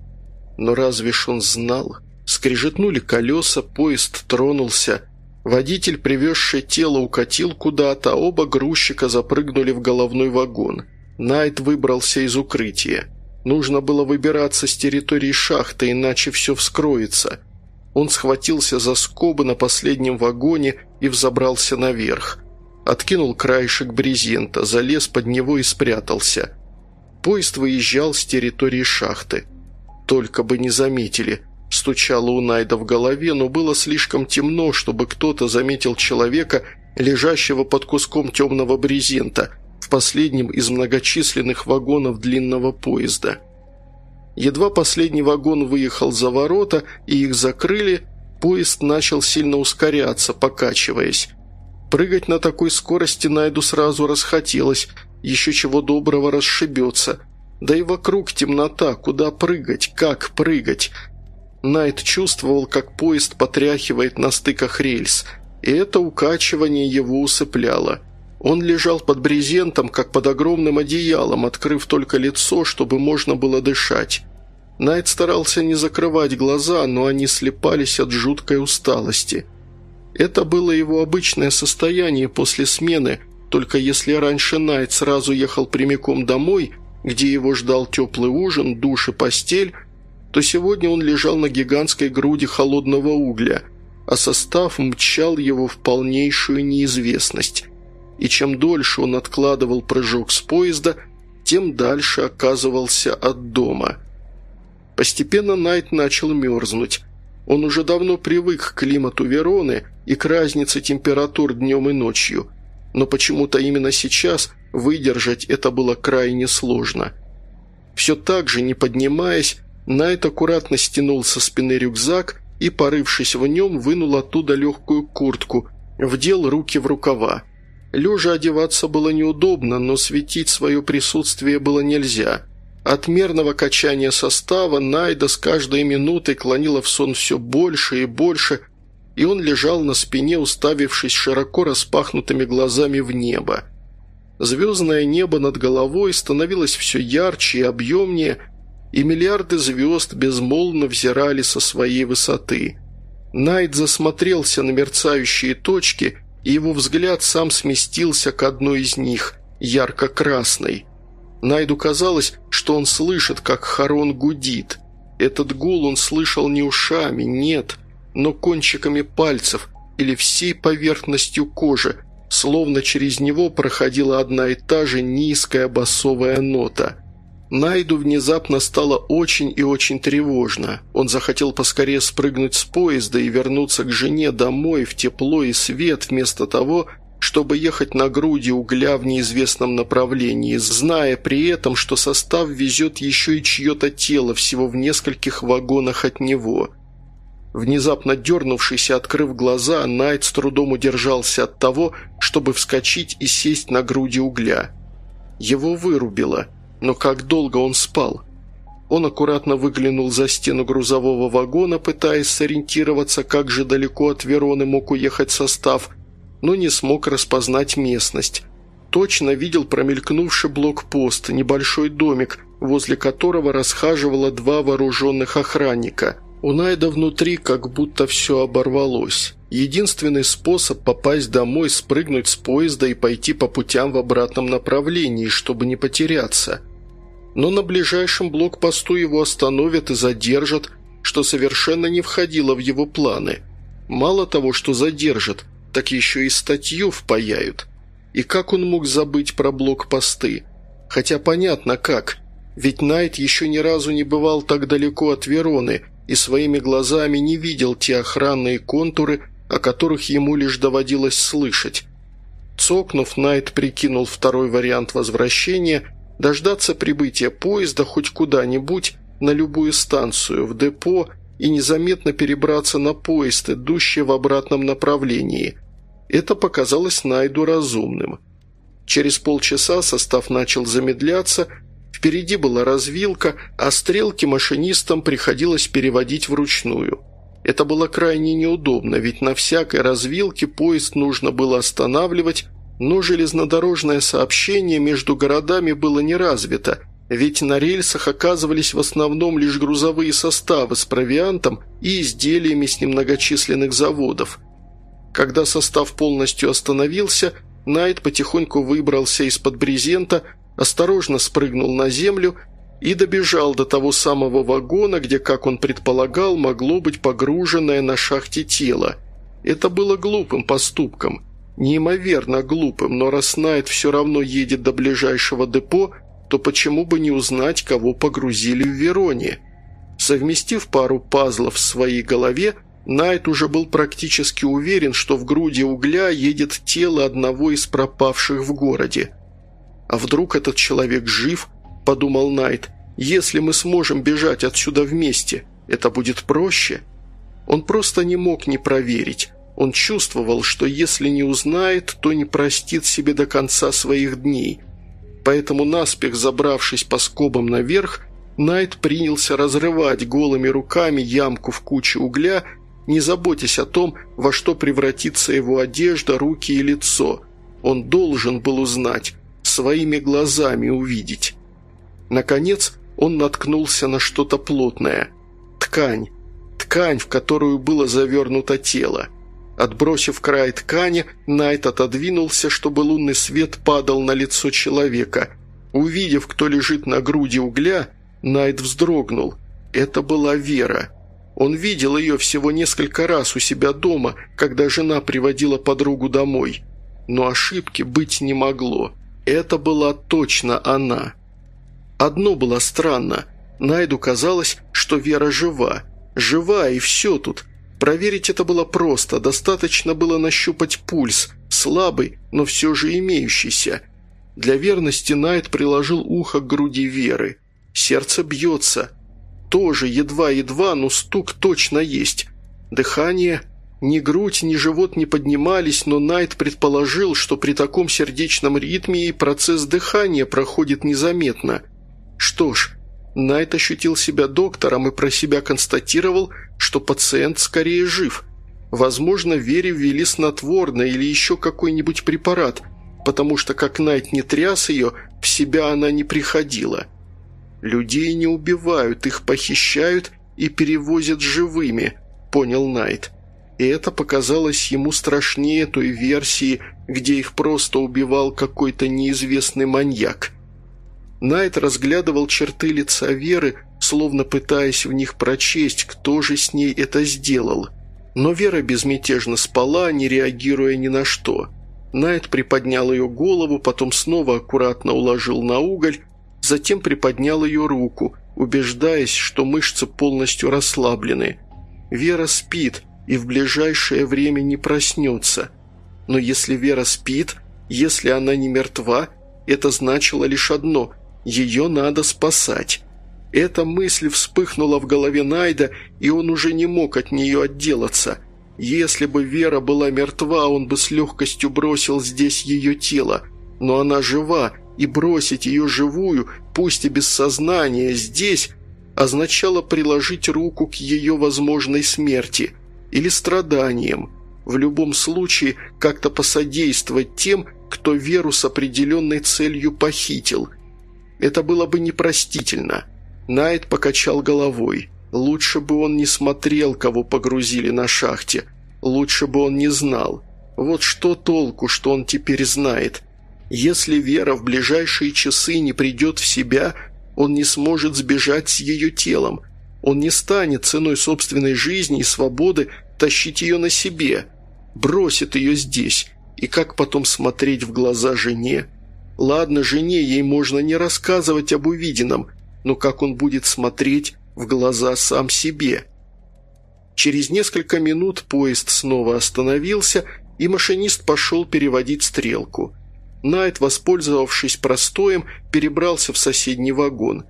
Но разве ж он знал? Скрежетнули колеса, поезд тронулся. Водитель, привезший тело, укатил куда-то, а оба грузчика запрыгнули в головной вагон. Найт выбрался из укрытия. Нужно было выбираться с территории шахты, иначе все вскроется. Он схватился за скобы на последнем вагоне и взобрался наверх. Откинул краешек брезента, залез под него и спрятался. Поезд выезжал с территории шахты. Только бы не заметили. Стучало у Найда в голове, но было слишком темно, чтобы кто-то заметил человека, лежащего под куском темного брезента в последнем из многочисленных вагонов длинного поезда. Едва последний вагон выехал за ворота и их закрыли, поезд начал сильно ускоряться, покачиваясь. Прыгать на такой скорости Найду сразу расхотелось, еще чего доброго расшибется. Да и вокруг темнота, куда прыгать, как прыгать. Найт чувствовал, как поезд потряхивает на стыках рельс, и это укачивание его усыпляло. Он лежал под брезентом, как под огромным одеялом, открыв только лицо, чтобы можно было дышать. Найт старался не закрывать глаза, но они слепались от жуткой усталости – это было его обычное состояние после смены, только если раньше Найт сразу ехал прямиком домой, где его ждал теплый ужин, душ и постель, то сегодня он лежал на гигантской груди холодного угля, а состав мчал его в полнейшую неизвестность. И чем дольше он откладывал прыжок с поезда, тем дальше оказывался от дома. Постепенно Найт начал мерзнуть. Он уже давно привык к климату Вероны и к разнице температур днем и ночью, но почему-то именно сейчас выдержать это было крайне сложно. Все так же, не поднимаясь, Найт аккуратно стянул со спины рюкзак и, порывшись в нем, вынул оттуда легкую куртку, вдел руки в рукава. Лежа одеваться было неудобно, но светить свое присутствие было нельзя – от мерного качания состава Найда с каждой минутой клонила в сон все больше и больше, и он лежал на спине, уставившись широко распахнутыми глазами в небо. Звездное небо над головой становилось все ярче и объемнее, и миллиарды звезд безмолвно взирали со своей высоты. Найд засмотрелся на мерцающие точки, и его взгляд сам сместился к одной из них, ярко-красной – Найду казалось, что он слышит, как Харон гудит. Этот гул он слышал не ушами, нет, но кончиками пальцев или всей поверхностью кожи, словно через него проходила одна и та же низкая басовая нота. Найду внезапно стало очень и очень тревожно. Он захотел поскорее спрыгнуть с поезда и вернуться к жене домой в тепло и свет, вместо того, чтобы ехать на груди угля в неизвестном направлении, зная при этом, что состав везет еще и чье-то тело всего в нескольких вагонах от него. Внезапно дернувшись и открыв глаза, Найт с трудом удержался от того, чтобы вскочить и сесть на груди угля. Его вырубило, но как долго он спал? Он аккуратно выглянул за стену грузового вагона, пытаясь сориентироваться, как же далеко от Вероны мог уехать состав – но не смог распознать местность. Точно видел промелькнувший блокпост, небольшой домик, возле которого расхаживало два вооруженных охранника. У Найда внутри как будто все оборвалось. Единственный способ попасть домой – спрыгнуть с поезда и пойти по путям в обратном направлении, чтобы не потеряться. Но на ближайшем блокпосту его остановят и задержат, что совершенно не входило в его планы. Мало того, что задержат – так еще и статью впаяют. И как он мог забыть про блокпосты? Хотя понятно как, ведь Найт еще ни разу не бывал так далеко от Вероны и своими глазами не видел те охранные контуры, о которых ему лишь доводилось слышать. Цокнув, Найт прикинул второй вариант возвращения – дождаться прибытия поезда хоть куда-нибудь, на любую станцию, в депо и незаметно перебраться на поезд, идущий в обратном направлении. Это показалось Найду разумным. Через полчаса состав начал замедляться, впереди была развилка, а стрелки машинистам приходилось переводить вручную. Это было крайне неудобно, ведь на всякой развилке поезд нужно было останавливать, но железнодорожное сообщение между городами было не развито – ведь на рельсах оказывались в основном лишь грузовые составы с провиантом и изделиями с немногочисленных заводов. Когда состав полностью остановился, Найт потихоньку выбрался из-под брезента, осторожно спрыгнул на землю и добежал до того самого вагона, где, как он предполагал, могло быть погруженное на шахте тело. Это было глупым поступком. Неимоверно глупым, но раз Найт все равно едет до ближайшего депо – то почему бы не узнать, кого погрузили в Вероне? Совместив пару пазлов в своей голове, Найт уже был практически уверен, что в груди угля едет тело одного из пропавших в городе. «А вдруг этот человек жив?» – подумал Найт. «Если мы сможем бежать отсюда вместе, это будет проще». Он просто не мог не проверить. Он чувствовал, что если не узнает, то не простит себе до конца своих дней. Поэтому, наспех забравшись по скобам наверх, Найт принялся разрывать голыми руками ямку в куче угля, не заботясь о том, во что превратится его одежда, руки и лицо. Он должен был узнать, своими глазами увидеть. Наконец он наткнулся на что-то плотное. Ткань. Ткань, в которую было завернуто тело. Отбросив край ткани, Найт отодвинулся, чтобы лунный свет падал на лицо человека. Увидев, кто лежит на груди угля, Найт вздрогнул. Это была Вера. Он видел ее всего несколько раз у себя дома, когда жена приводила подругу домой. Но ошибки быть не могло. Это была точно она. Одно было странно. Найду казалось, что Вера жива. Жива, и все тут. Проверить это было просто, достаточно было нащупать пульс, слабый, но все же имеющийся. Для верности Найт приложил ухо к груди Веры. Сердце бьется. Тоже едва-едва, но стук точно есть. Дыхание... Ни грудь, ни живот не поднимались, но Найт предположил, что при таком сердечном ритме и процесс дыхания проходит незаметно. Что ж, Найт ощутил себя доктором и про себя констатировал, что пациент скорее жив. Возможно, Вере ввели снотворное или еще какой-нибудь препарат, потому что, как Найт не тряс ее, в себя она не приходила. «Людей не убивают, их похищают и перевозят живыми», – понял Найт. И это показалось ему страшнее той версии, где их просто убивал какой-то неизвестный маньяк. Найт разглядывал черты лица Веры, словно пытаясь в них прочесть, кто же с ней это сделал. Но Вера безмятежно спала, не реагируя ни на что. Найт приподнял ее голову, потом снова аккуратно уложил на уголь, затем приподнял ее руку, убеждаясь, что мышцы полностью расслаблены. Вера спит и в ближайшее время не проснется. Но если Вера спит, если она не мертва, это значило лишь одно – ее надо спасать. Эта мысль вспыхнула в голове Найда, и он уже не мог от нее отделаться. Если бы Вера была мертва, он бы с легкостью бросил здесь ее тело. Но она жива, и бросить ее живую, пусть и без сознания, здесь, означало приложить руку к ее возможной смерти или страданиям. В любом случае, как-то посодействовать тем, кто Веру с определенной целью похитил. Это было бы непростительно. Найт покачал головой. Лучше бы он не смотрел, кого погрузили на шахте. Лучше бы он не знал. Вот что толку, что он теперь знает. Если Вера в ближайшие часы не придет в себя, он не сможет сбежать с ее телом. Он не станет ценой собственной жизни и свободы тащить ее на себе. Бросит ее здесь. И как потом смотреть в глаза жене? Ладно, жене ей можно не рассказывать об увиденном, но как он будет смотреть в глаза сам себе? Через несколько минут поезд снова остановился, и машинист пошел переводить стрелку. Найт, воспользовавшись простоем, перебрался в соседний вагон.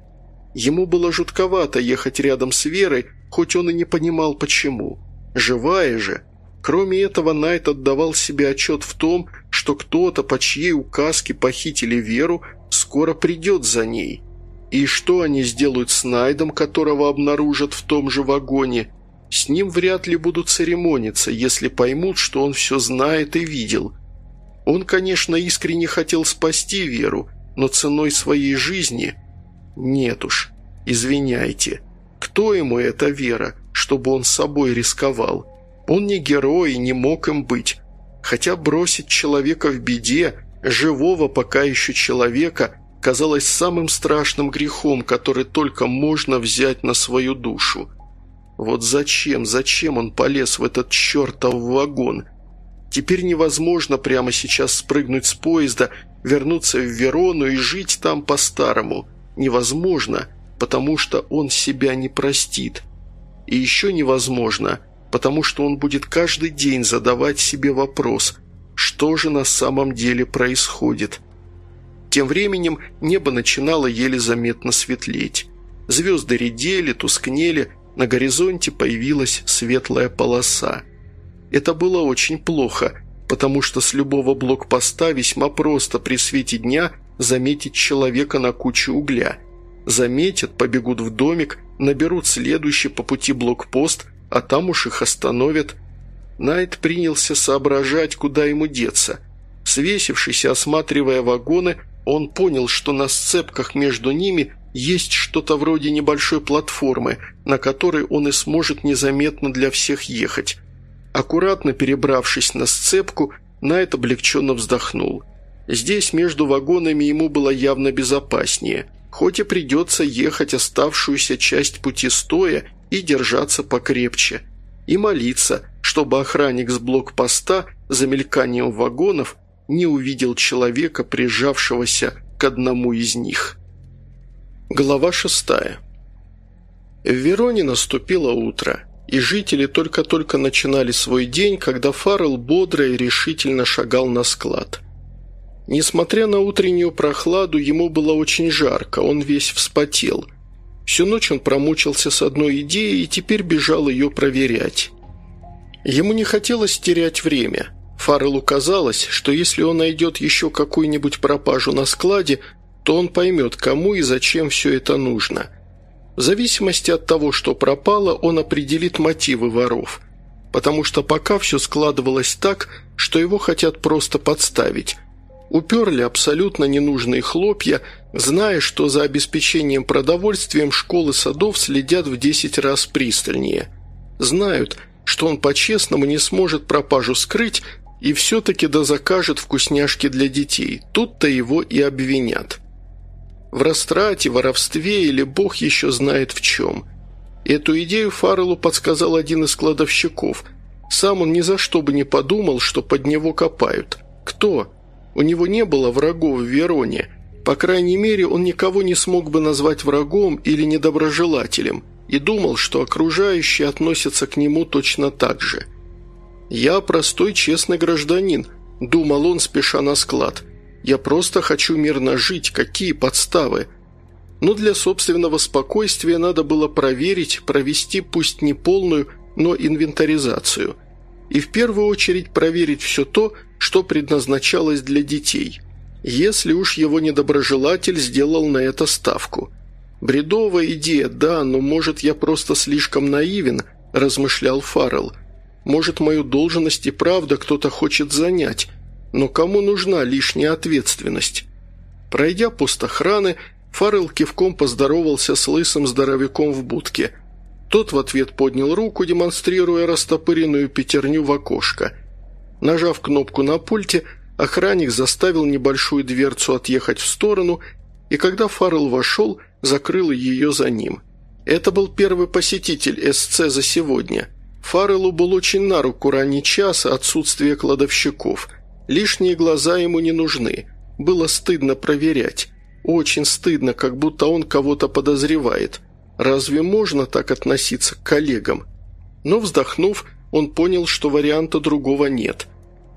Ему было жутковато ехать рядом с Верой, хоть он и не понимал почему. Живая же. Кроме этого, Найт отдавал себе отчет в том, что кто-то, по чьей указке похитили Веру, скоро придет за ней. И что они сделают с Найдом, которого обнаружат в том же вагоне? С ним вряд ли будут церемониться, если поймут, что он все знает и видел. Он, конечно, искренне хотел спасти Веру, но ценой своей жизни... Нет уж, извиняйте. Кто ему эта Вера, чтобы он собой рисковал? Он не герой и не мог им быть хотя бросить человека в беде, живого пока еще человека, казалось самым страшным грехом, который только можно взять на свою душу. Вот зачем, зачем он полез в этот чертов вагон? Теперь невозможно прямо сейчас спрыгнуть с поезда, вернуться в Верону и жить там по-старому. Невозможно. потому что он себя не простит. И еще невозможно, потому что он будет каждый день задавать себе вопрос, что же на самом деле происходит. Тем временем небо начинало еле заметно светлеть. Звезды редели, тускнели, на горизонте появилась светлая полоса. Это было очень плохо, потому что с любого блокпоста весьма просто при свете дня заметить человека на куче угля. Заметят, побегут в домик, наберут следующий по пути блокпост, а там уж их остановят. Найт принялся соображать, куда ему деться. Свесившись и осматривая вагоны, он понял, что на сцепках между ними есть что-то вроде небольшой платформы, на которой он и сможет незаметно для всех ехать. Аккуратно перебравшись на сцепку, Найт облегченно вздохнул. Здесь между вагонами ему было явно безопаснее, хоть и придется ехать оставшуюся часть пути стоя и держаться покрепче. И молиться, чтобы охранник с блокпоста за мельканием вагонов не увидел человека, прижавшегося к одному из них. Глава шестая. В Вероне наступило утро, и жители только-только начинали свой день, когда Фаррелл бодро и решительно шагал на склад. Несмотря на утреннюю прохладу, ему было очень жарко, он весь вспотел. Всю ночь он промучился с одной идеей и теперь бежал ее проверять. Ему не хотелось терять время. Фарреллу казалось, что если он найдет еще какую-нибудь пропажу на складе, то он поймет, кому и зачем все это нужно. В зависимости от того, что пропало, он определит мотивы воров. Потому что пока все складывалось так, что его хотят просто подставить. Уперли абсолютно ненужные хлопья, зная, что за обеспечением продовольствием школы садов следят в 10 раз пристальнее. Знают, что он по-честному не сможет пропажу скрыть и все-таки да закажет вкусняшки для детей. Тут-то его и обвинят в растрате, воровстве или бог еще знает в чем. Эту идею Фарреллу подсказал один из кладовщиков. Сам он ни за что бы не подумал, что под него копают. Кто? У него не было врагов в Вероне. По крайней мере, он никого не смог бы назвать врагом или недоброжелателем и думал, что окружающие относятся к нему точно так же. «Я простой честный гражданин», – думал он, спеша на склад – я просто хочу мирно жить, какие подставы? Но для собственного спокойствия надо было проверить, провести пусть не полную, но инвентаризацию. И в первую очередь проверить все то, что предназначалось для детей. Если уж его недоброжелатель сделал на это ставку. «Бредовая идея, да, но может я просто слишком наивен», – размышлял Фаррелл. «Может, мою должность и правда кто-то хочет занять, но кому нужна лишняя ответственность? Пройдя пост охраны, Фаррелл кивком поздоровался с лысым здоровяком в будке. Тот в ответ поднял руку, демонстрируя растопыренную пятерню в окошко. Нажав кнопку на пульте, охранник заставил небольшую дверцу отъехать в сторону, и когда Фаррелл вошел, закрыл ее за ним. Это был первый посетитель СЦ за сегодня. Фарреллу был очень на руку ранний час отсутствие кладовщиков – Лишние глаза ему не нужны. Было стыдно проверять. Очень стыдно, как будто он кого-то подозревает. Разве можно так относиться к коллегам? Но вздохнув, он понял, что варианта другого нет.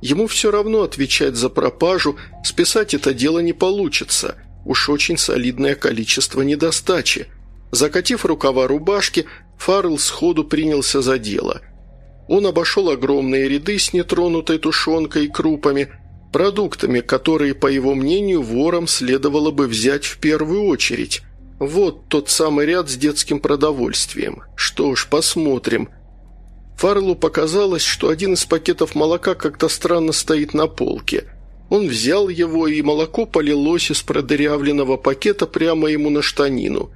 Ему все равно отвечать за пропажу, списать это дело не получится. Уж очень солидное количество недостачи. Закатив рукава рубашки, Фаррелл сходу принялся за дело – он обошел огромные ряды с нетронутой тушенкой и крупами, продуктами, которые, по его мнению, ворам следовало бы взять в первую очередь. Вот тот самый ряд с детским продовольствием. Что ж, посмотрим. Фарлу показалось, что один из пакетов молока как-то странно стоит на полке. Он взял его, и молоко полилось из продырявленного пакета прямо ему на штанину.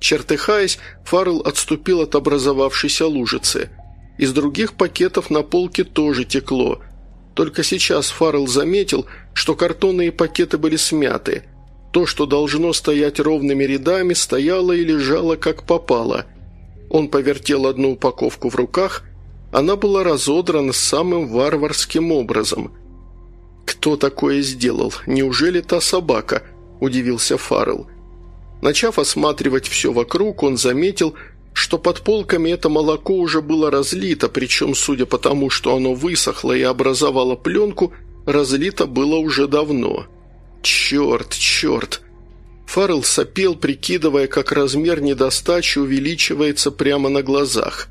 Чертыхаясь, Фаррелл отступил от образовавшейся лужицы – из других пакетов на полке тоже текло. Только сейчас Фаррелл заметил, что картонные пакеты были смяты. То, что должно стоять ровными рядами, стояло и лежало как попало. Он повертел одну упаковку в руках, она была разодрана самым варварским образом. «Кто такое сделал? Неужели та собака?» – удивился Фаррелл. Начав осматривать все вокруг, он заметил, что под полками это молоко уже было разлито, причем, судя по тому, что оно высохло и образовало пленку, разлито было уже давно. «Черт, черт!» Фаррелл сопел, прикидывая, как размер недостачи увеличивается прямо на глазах.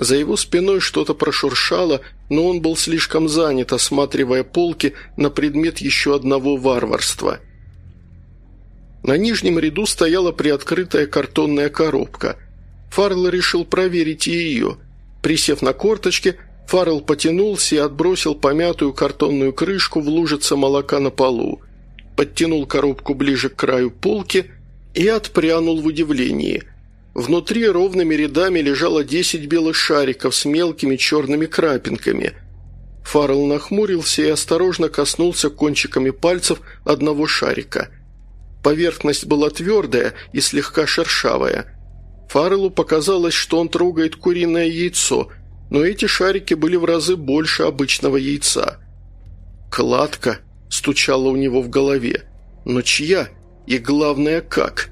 За его спиной что-то прошуршало, но он был слишком занят, осматривая полки на предмет еще одного варварства. На нижнем ряду стояла приоткрытая картонная коробка. Фаррелл решил проверить и ее. Присев на корточки, Фаррелл потянулся и отбросил помятую картонную крышку в лужице молока на полу. Подтянул коробку ближе к краю полки и отпрянул в удивлении – Внутри ровными рядами лежало десять белых шариков с мелкими черными крапинками. Фаррелл нахмурился и осторожно коснулся кончиками пальцев одного шарика. Поверхность была твердая и слегка шершавая. Фарреллу показалось, что он трогает куриное яйцо, но эти шарики были в разы больше обычного яйца. «Кладка», – стучала у него в голове. «Но чья? И главное, как?»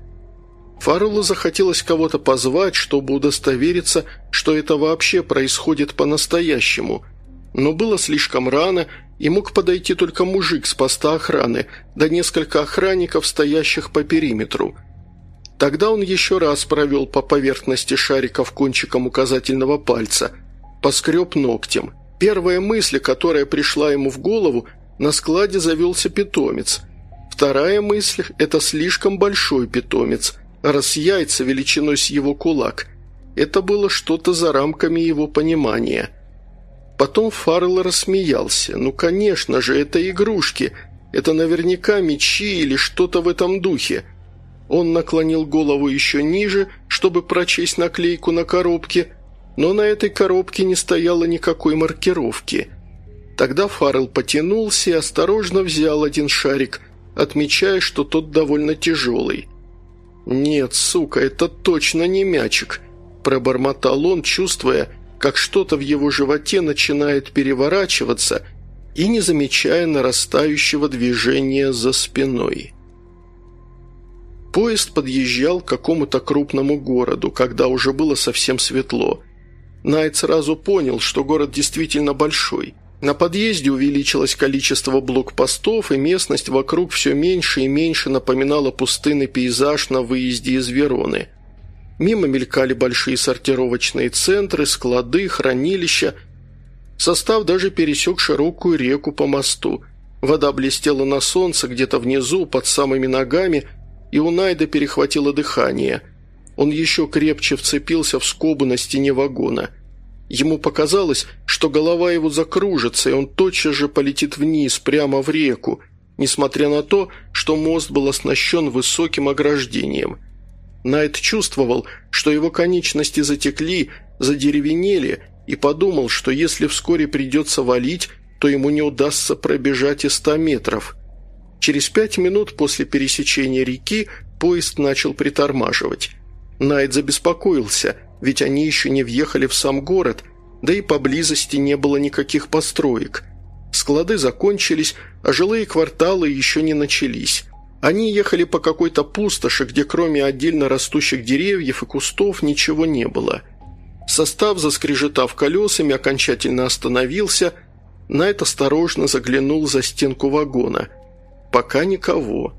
Фарреллу захотелось кого-то позвать, чтобы удостовериться, что это вообще происходит по-настоящему. Но было слишком рано, и мог подойти только мужик с поста охраны, да несколько охранников, стоящих по периметру. Тогда он еще раз провел по поверхности шариков кончиком указательного пальца, поскреб ногтем. Первая мысль, которая пришла ему в голову, на складе завелся питомец. Вторая мысль – это слишком большой питомец – раз яйца величиной с его кулак. Это было что-то за рамками его понимания. Потом Фаррелл рассмеялся. «Ну, конечно же, это игрушки. Это наверняка мечи или что-то в этом духе». Он наклонил голову еще ниже, чтобы прочесть наклейку на коробке, но на этой коробке не стояло никакой маркировки. Тогда Фаррелл потянулся и осторожно взял один шарик, отмечая, что тот довольно тяжелый. «Нет, сука, это точно не мячик», – пробормотал он, чувствуя, как что-то в его животе начинает переворачиваться и не замечая нарастающего движения за спиной. Поезд подъезжал к какому-то крупному городу, когда уже было совсем светло. Найт сразу понял, что город действительно большой – на подъезде увеличилось количество блокпостов, и местность вокруг все меньше и меньше напоминала пустынный пейзаж на выезде из Вероны. Мимо мелькали большие сортировочные центры, склады, хранилища. Состав даже пересек широкую реку по мосту. Вода блестела на солнце где-то внизу, под самыми ногами, и у Найда перехватило дыхание. Он еще крепче вцепился в скобу на стене вагона – Ему показалось, что голова его закружится, и он тотчас же полетит вниз, прямо в реку, несмотря на то, что мост был оснащен высоким ограждением. Найт чувствовал, что его конечности затекли, задеревенели, и подумал, что если вскоре придется валить, то ему не удастся пробежать и ста метров. Через пять минут после пересечения реки поезд начал притормаживать. Найт забеспокоился – ведь они еще не въехали в сам город, да и поблизости не было никаких построек. Склады закончились, а жилые кварталы еще не начались. Они ехали по какой-то пустоши, где кроме отдельно растущих деревьев и кустов ничего не было. Состав, заскрежетав колесами, окончательно остановился. Найт осторожно заглянул за стенку вагона. Пока никого.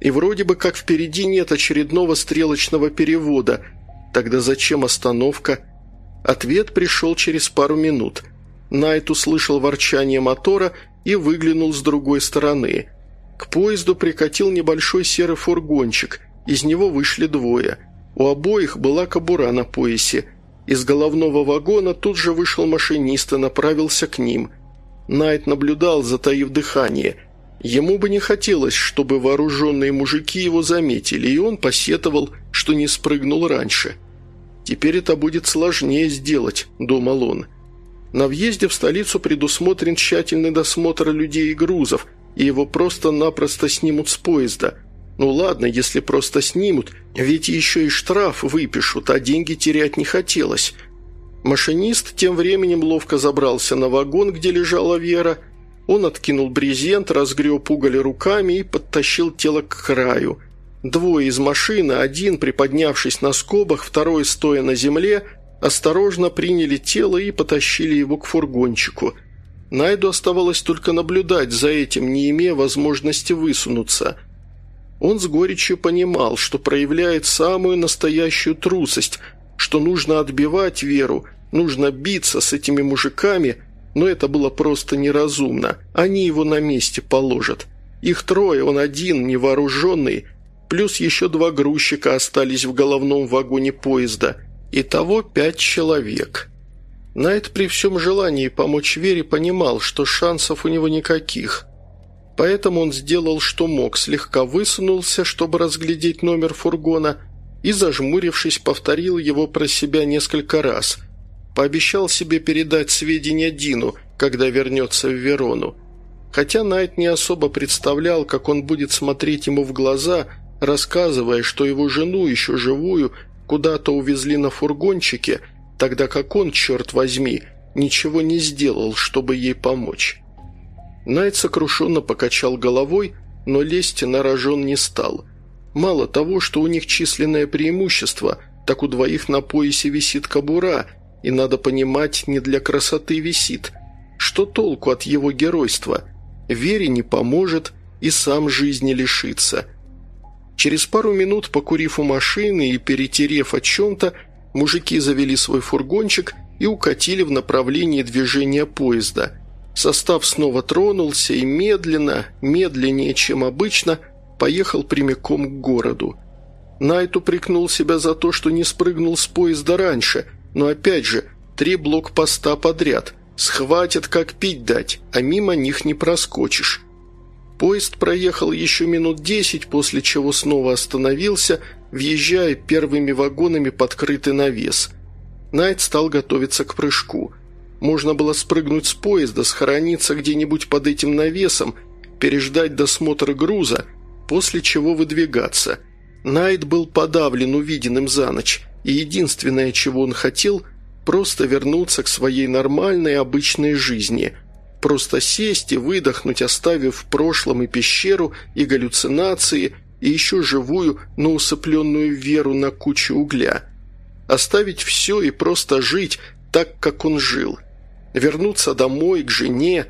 И вроде бы как впереди нет очередного стрелочного перевода – Тогда зачем остановка? Ответ пришел через пару минут. Найт услышал ворчание мотора и выглянул с другой стороны. К поезду прикатил небольшой серый фургончик. Из него вышли двое. У обоих была кобура на поясе. Из головного вагона тут же вышел машинист и направился к ним. Найт наблюдал, затаив дыхание. Ему бы не хотелось, чтобы вооруженные мужики его заметили, и он посетовал, что не спрыгнул раньше. «Теперь это будет сложнее сделать», – думал он. На въезде в столицу предусмотрен тщательный досмотр людей и грузов, и его просто-напросто снимут с поезда. Ну ладно, если просто снимут, ведь еще и штраф выпишут, а деньги терять не хотелось. Машинист тем временем ловко забрался на вагон, где лежала Вера. Он откинул брезент, разгреб уголь руками и подтащил тело к краю – Двое из машины, один, приподнявшись на скобах, второй, стоя на земле, осторожно приняли тело и потащили его к фургончику. Найду оставалось только наблюдать за этим, не имея возможности высунуться. Он с горечью понимал, что проявляет самую настоящую трусость, что нужно отбивать веру, нужно биться с этими мужиками, но это было просто неразумно. Они его на месте положат. Их трое, он один, невооруженный, плюс еще два грузчика остались в головном вагоне поезда. Итого пять человек. Найт при всем желании помочь Вере понимал, что шансов у него никаких. Поэтому он сделал, что мог, слегка высунулся, чтобы разглядеть номер фургона, и, зажмурившись, повторил его про себя несколько раз. Пообещал себе передать сведения Дину, когда вернется в Верону. Хотя Найт не особо представлял, как он будет смотреть ему в глаза, рассказывая, что его жену, еще живую, куда-то увезли на фургончике, тогда как он, черт возьми, ничего не сделал, чтобы ей помочь. Найт сокрушенно покачал головой, но лезть на рожон не стал. Мало того, что у них численное преимущество, так у двоих на поясе висит кобура, и, надо понимать, не для красоты висит. Что толку от его геройства? Вере не поможет и сам жизни лишится – Через пару минут, покурив у машины и перетерев о чем-то, мужики завели свой фургончик и укатили в направлении движения поезда. Состав снова тронулся и медленно, медленнее, чем обычно, поехал прямиком к городу. Найт упрекнул себя за то, что не спрыгнул с поезда раньше, но опять же, три блокпоста подряд. Схватят, как пить дать, а мимо них не проскочишь. Поезд проехал еще минут десять, после чего снова остановился, въезжая первыми вагонами под крытый навес. Найт стал готовиться к прыжку. Можно было спрыгнуть с поезда, схорониться где-нибудь под этим навесом, переждать досмотр груза, после чего выдвигаться. Найт был подавлен увиденным за ночь, и единственное, чего он хотел – просто вернуться к своей нормальной обычной жизни – Просто сесть и выдохнуть, оставив в прошлом и пещеру, и галлюцинации, и еще живую, но усыпленную веру на кучу угля. Оставить все и просто жить так, как он жил. Вернуться домой, к жене.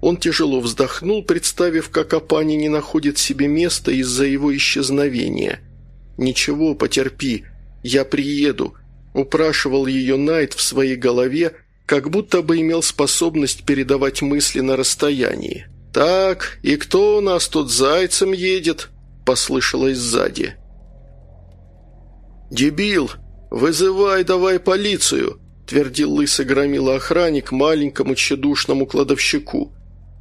Он тяжело вздохнул, представив, как Апани не находит себе места из-за его исчезновения. «Ничего, потерпи, я приеду», – упрашивал ее Найт в своей голове, как будто бы имел способность передавать мысли на расстоянии. «Так, и кто у нас тут зайцем едет?» – послышалось сзади. «Дебил! Вызывай давай полицию!» – твердил лысый громила охранник маленькому тщедушному кладовщику.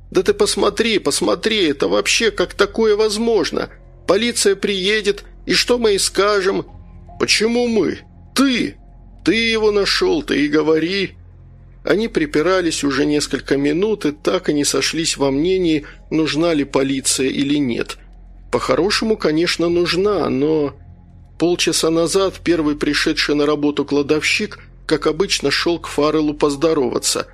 «Да ты посмотри, посмотри, это вообще как такое возможно? Полиция приедет, и что мы и скажем?» «Почему мы? Ты! Ты его нашел, ты и говори!» Они припирались уже несколько минут и так и не сошлись во мнении, нужна ли полиция или нет. По-хорошему, конечно, нужна, но... Полчаса назад первый пришедший на работу кладовщик, как обычно, шел к Фарреллу поздороваться.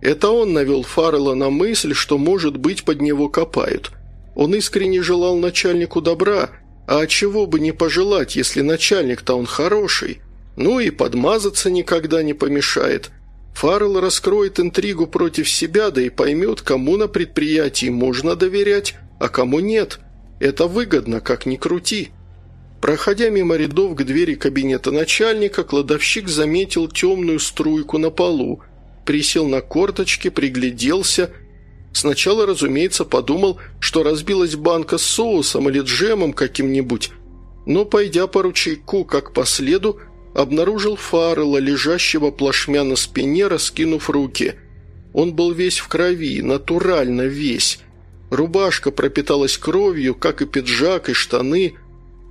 Это он навел Фаррелла на мысль, что, может быть, под него копают. Он искренне желал начальнику добра, а чего бы не пожелать, если начальник-то он хороший. Ну и подмазаться никогда не помешает – Фаррелл раскроет интригу против себя, да и поймет, кому на предприятии можно доверять, а кому нет. Это выгодно, как ни крути. Проходя мимо рядов к двери кабинета начальника, кладовщик заметил темную струйку на полу, присел на корточки, пригляделся. Сначала, разумеется, подумал, что разбилась банка с соусом или джемом каким-нибудь, но, пойдя по ручейку, как по следу, обнаружил Фаррелла, лежащего плашмя на спине, раскинув руки. Он был весь в крови, натурально весь. Рубашка пропиталась кровью, как и пиджак и штаны.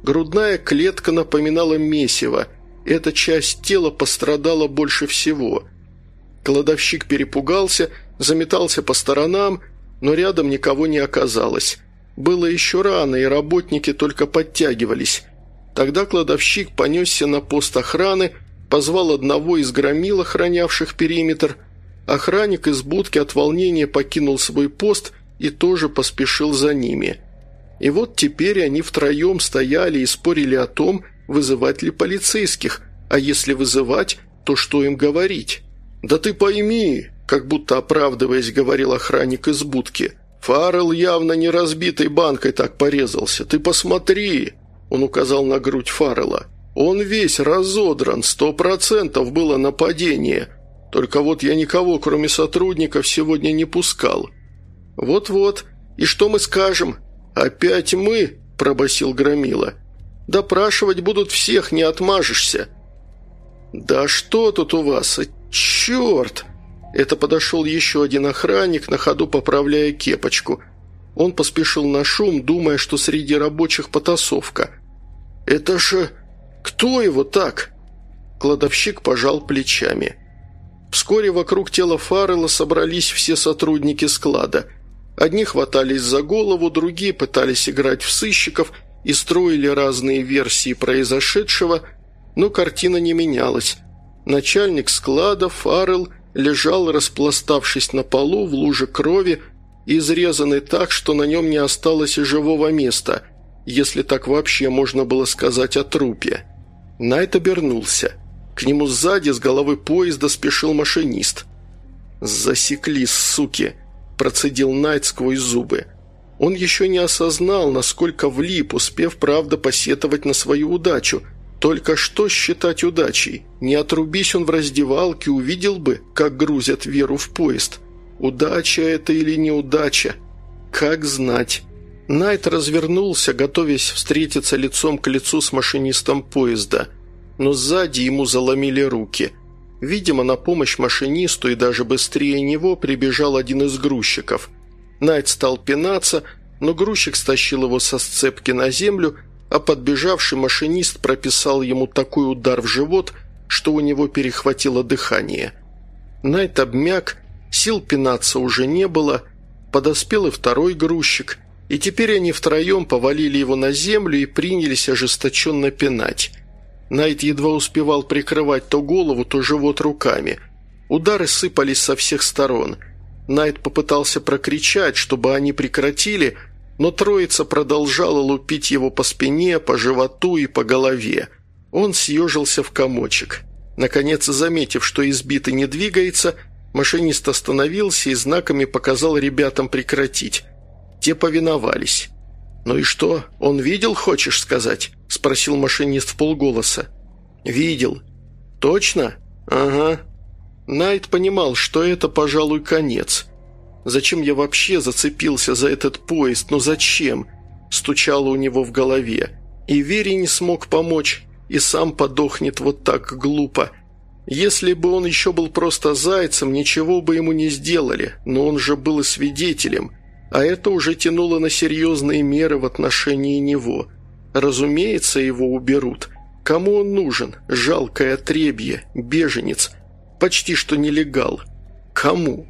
Грудная клетка напоминала месиво. Эта часть тела пострадала больше всего. Кладовщик перепугался, заметался по сторонам, но рядом никого не оказалось. Было еще рано, и работники только подтягивались. Тогда кладовщик понесся на пост охраны, позвал одного из громил, охранявших периметр. Охранник из будки от волнения покинул свой пост и тоже поспешил за ними. И вот теперь они втроем стояли и спорили о том, вызывать ли полицейских, а если вызывать, то что им говорить. «Да ты пойми», как будто оправдываясь, говорил охранник из будки, «Фаррелл явно не разбитой банкой так порезался. Ты посмотри!» Он указал на грудь Фаррелла. «Он весь разодран, сто процентов было нападение. Только вот я никого, кроме сотрудников, сегодня не пускал». «Вот-вот. И что мы скажем?» «Опять мы?» – пробасил Громила. «Допрашивать будут всех, не отмажешься». «Да что тут у вас? Черт!» Это подошел еще один охранник, на ходу поправляя кепочку. Он поспешил на шум, думая, что среди рабочих потасовка. «Это же... Кто его так?» Кладовщик пожал плечами. Вскоре вокруг тела Фаррелла собрались все сотрудники склада. Одни хватались за голову, другие пытались играть в сыщиков и строили разные версии произошедшего, но картина не менялась. Начальник склада, Фаррелл, лежал, распластавшись на полу в луже крови, изрезанный так, что на нем не осталось и живого места, если так вообще можно было сказать о трупе. Найт обернулся. К нему сзади с головы поезда спешил машинист. «Засекли, суки!» – процедил Найт сквозь зубы. Он еще не осознал, насколько влип, успев, правда, посетовать на свою удачу – только что считать удачей? Не отрубись он в раздевалке, увидел бы, как грузят Веру в поезд. Удача это или неудача? Как знать? Найт развернулся, готовясь встретиться лицом к лицу с машинистом поезда. Но сзади ему заломили руки. Видимо, на помощь машинисту и даже быстрее него прибежал один из грузчиков. Найт стал пинаться, но грузчик стащил его со сцепки на землю а подбежавший машинист прописал ему такой удар в живот, что у него перехватило дыхание. Найт обмяк, сил пинаться уже не было, подоспел и второй грузчик, и теперь они втроем повалили его на землю и принялись ожесточенно пинать. Найт едва успевал прикрывать то голову, то живот руками. Удары сыпались со всех сторон. Найт попытался прокричать, чтобы они прекратили, но троица продолжала лупить его по спине, по животу и по голове. Он съежился в комочек. Наконец, заметив, что избитый не двигается, машинист остановился и знаками показал ребятам прекратить. Те повиновались. «Ну и что, он видел, хочешь сказать?» – спросил машинист в полголоса. «Видел». «Точно?» «Ага». Найт понимал, что это, пожалуй, конец – Зачем я вообще зацепился за этот поезд? Ну зачем?» Стучало у него в голове. И Вере не смог помочь, и сам подохнет вот так глупо. Если бы он еще был просто зайцем, ничего бы ему не сделали, но он же был и свидетелем, а это уже тянуло на серьезные меры в отношении него. Разумеется, его уберут. Кому он нужен? Жалкое отребье, беженец, почти что нелегал. Кому?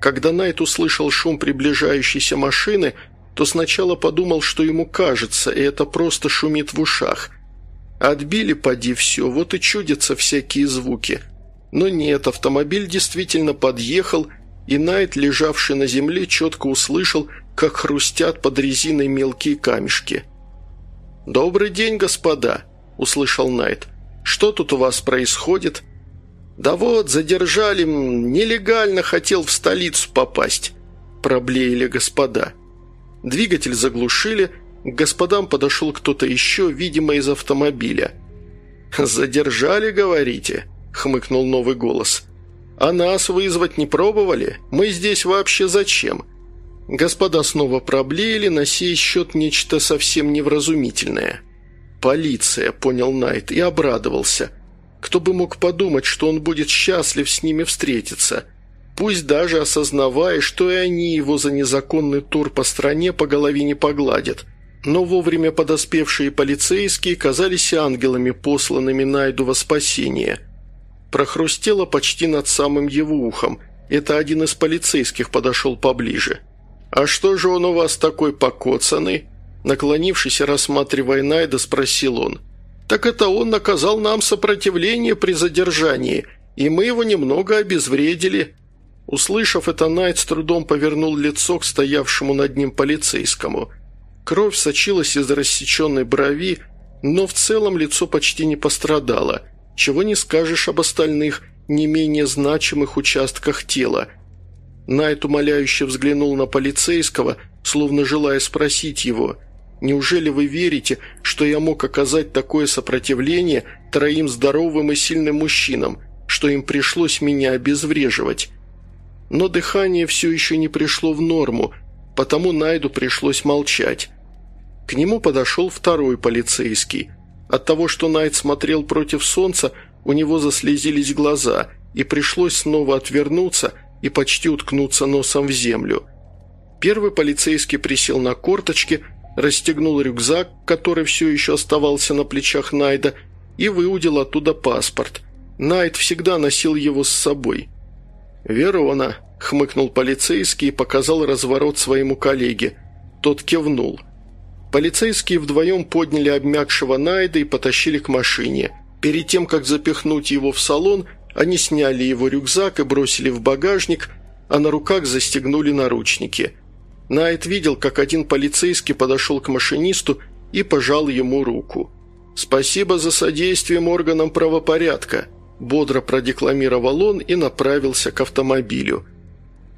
Когда Найт услышал шум приближающейся машины, то сначала подумал, что ему кажется, и это просто шумит в ушах. Отбили, поди, все, вот и чудятся всякие звуки. Но нет, автомобиль действительно подъехал, и Найт, лежавший на земле, четко услышал, как хрустят под резиной мелкие камешки. «Добрый день, господа!» – услышал Найт. «Что тут у вас происходит?» «Да вот, задержали, нелегально хотел в столицу попасть», – проблеяли господа. Двигатель заглушили, к господам подошел кто-то еще, видимо, из автомобиля. «Задержали, говорите?» – хмыкнул новый голос. «А нас вызвать не пробовали? Мы здесь вообще зачем?» Господа снова проблеяли, на сей счет нечто совсем невразумительное. «Полиция», – понял Найт и обрадовался – кто бы мог подумать, что он будет счастлив с ними встретиться, пусть даже осознавая, что и они его за незаконный тур по стране по голове не погладят. Но вовремя подоспевшие полицейские казались ангелами, посланными Найду во спасение. Прохрустело почти над самым его ухом. Это один из полицейских подошел поближе. «А что же он у вас такой покоцанный?» Наклонившись и рассматривая Найда, спросил он – так это он наказал нам сопротивление при задержании, и мы его немного обезвредили». Услышав это, Найт с трудом повернул лицо к стоявшему над ним полицейскому. Кровь сочилась из рассеченной брови, но в целом лицо почти не пострадало. Чего не скажешь об остальных, не менее значимых участках тела. Найт умоляюще взглянул на полицейского, словно желая спросить его, «Неужели вы верите, что я мог оказать такое сопротивление троим здоровым и сильным мужчинам, что им пришлось меня обезвреживать?» Но дыхание все еще не пришло в норму, потому Найду пришлось молчать. К нему подошел второй полицейский. От того, что Найт смотрел против солнца, у него заслезились глаза, и пришлось снова отвернуться и почти уткнуться носом в землю. Первый полицейский присел на корточки, расстегнул рюкзак, который все еще оставался на плечах Найда, и выудил оттуда паспорт. Найт всегда носил его с собой. «Верона», — хмыкнул полицейский и показал разворот своему коллеге. Тот кивнул. Полицейские вдвоем подняли обмякшего Найда и потащили к машине. Перед тем, как запихнуть его в салон, они сняли его рюкзак и бросили в багажник, а на руках застегнули наручники. Найт видел, как один полицейский подошел к машинисту и пожал ему руку. «Спасибо за содействие органам правопорядка», – бодро продекламировал он и направился к автомобилю.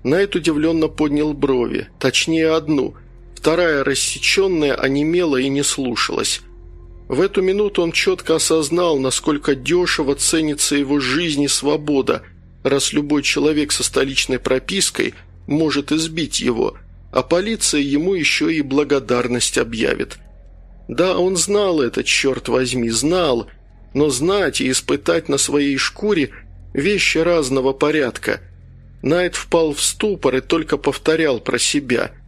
Найт удивленно поднял брови, точнее одну – Вторая, рассеченная, онемела и не слушалась. В эту минуту он четко осознал, насколько дешево ценится его жизнь и свобода, раз любой человек со столичной пропиской может избить его, а полиция ему еще и благодарность объявит. Да, он знал это, черт возьми, знал, но знать и испытать на своей шкуре – вещи разного порядка. Найт впал в ступор и только повторял про себя –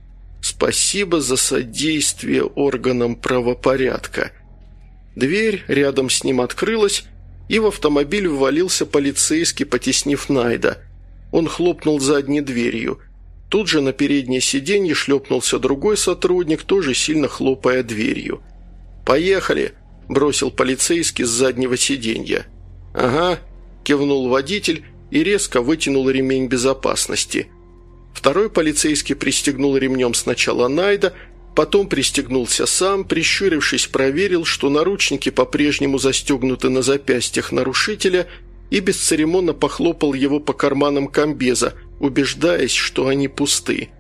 Спасибо за содействие органам правопорядка. Дверь рядом с ним открылась, и в автомобиль ввалился полицейский, потеснив Найда. Он хлопнул задней дверью. Тут же на переднее сиденье шлепнулся другой сотрудник, тоже сильно хлопая дверью. «Поехали!» – бросил полицейский с заднего сиденья. «Ага», – кивнул водитель и резко вытянул ремень безопасности. Второй полицейский пристегнул ремнем сначала Найда, потом пристегнулся сам, прищурившись, проверил, что наручники по-прежнему застегнуты на запястьях нарушителя и бесцеремонно похлопал его по карманам комбеза, убеждаясь, что они пусты.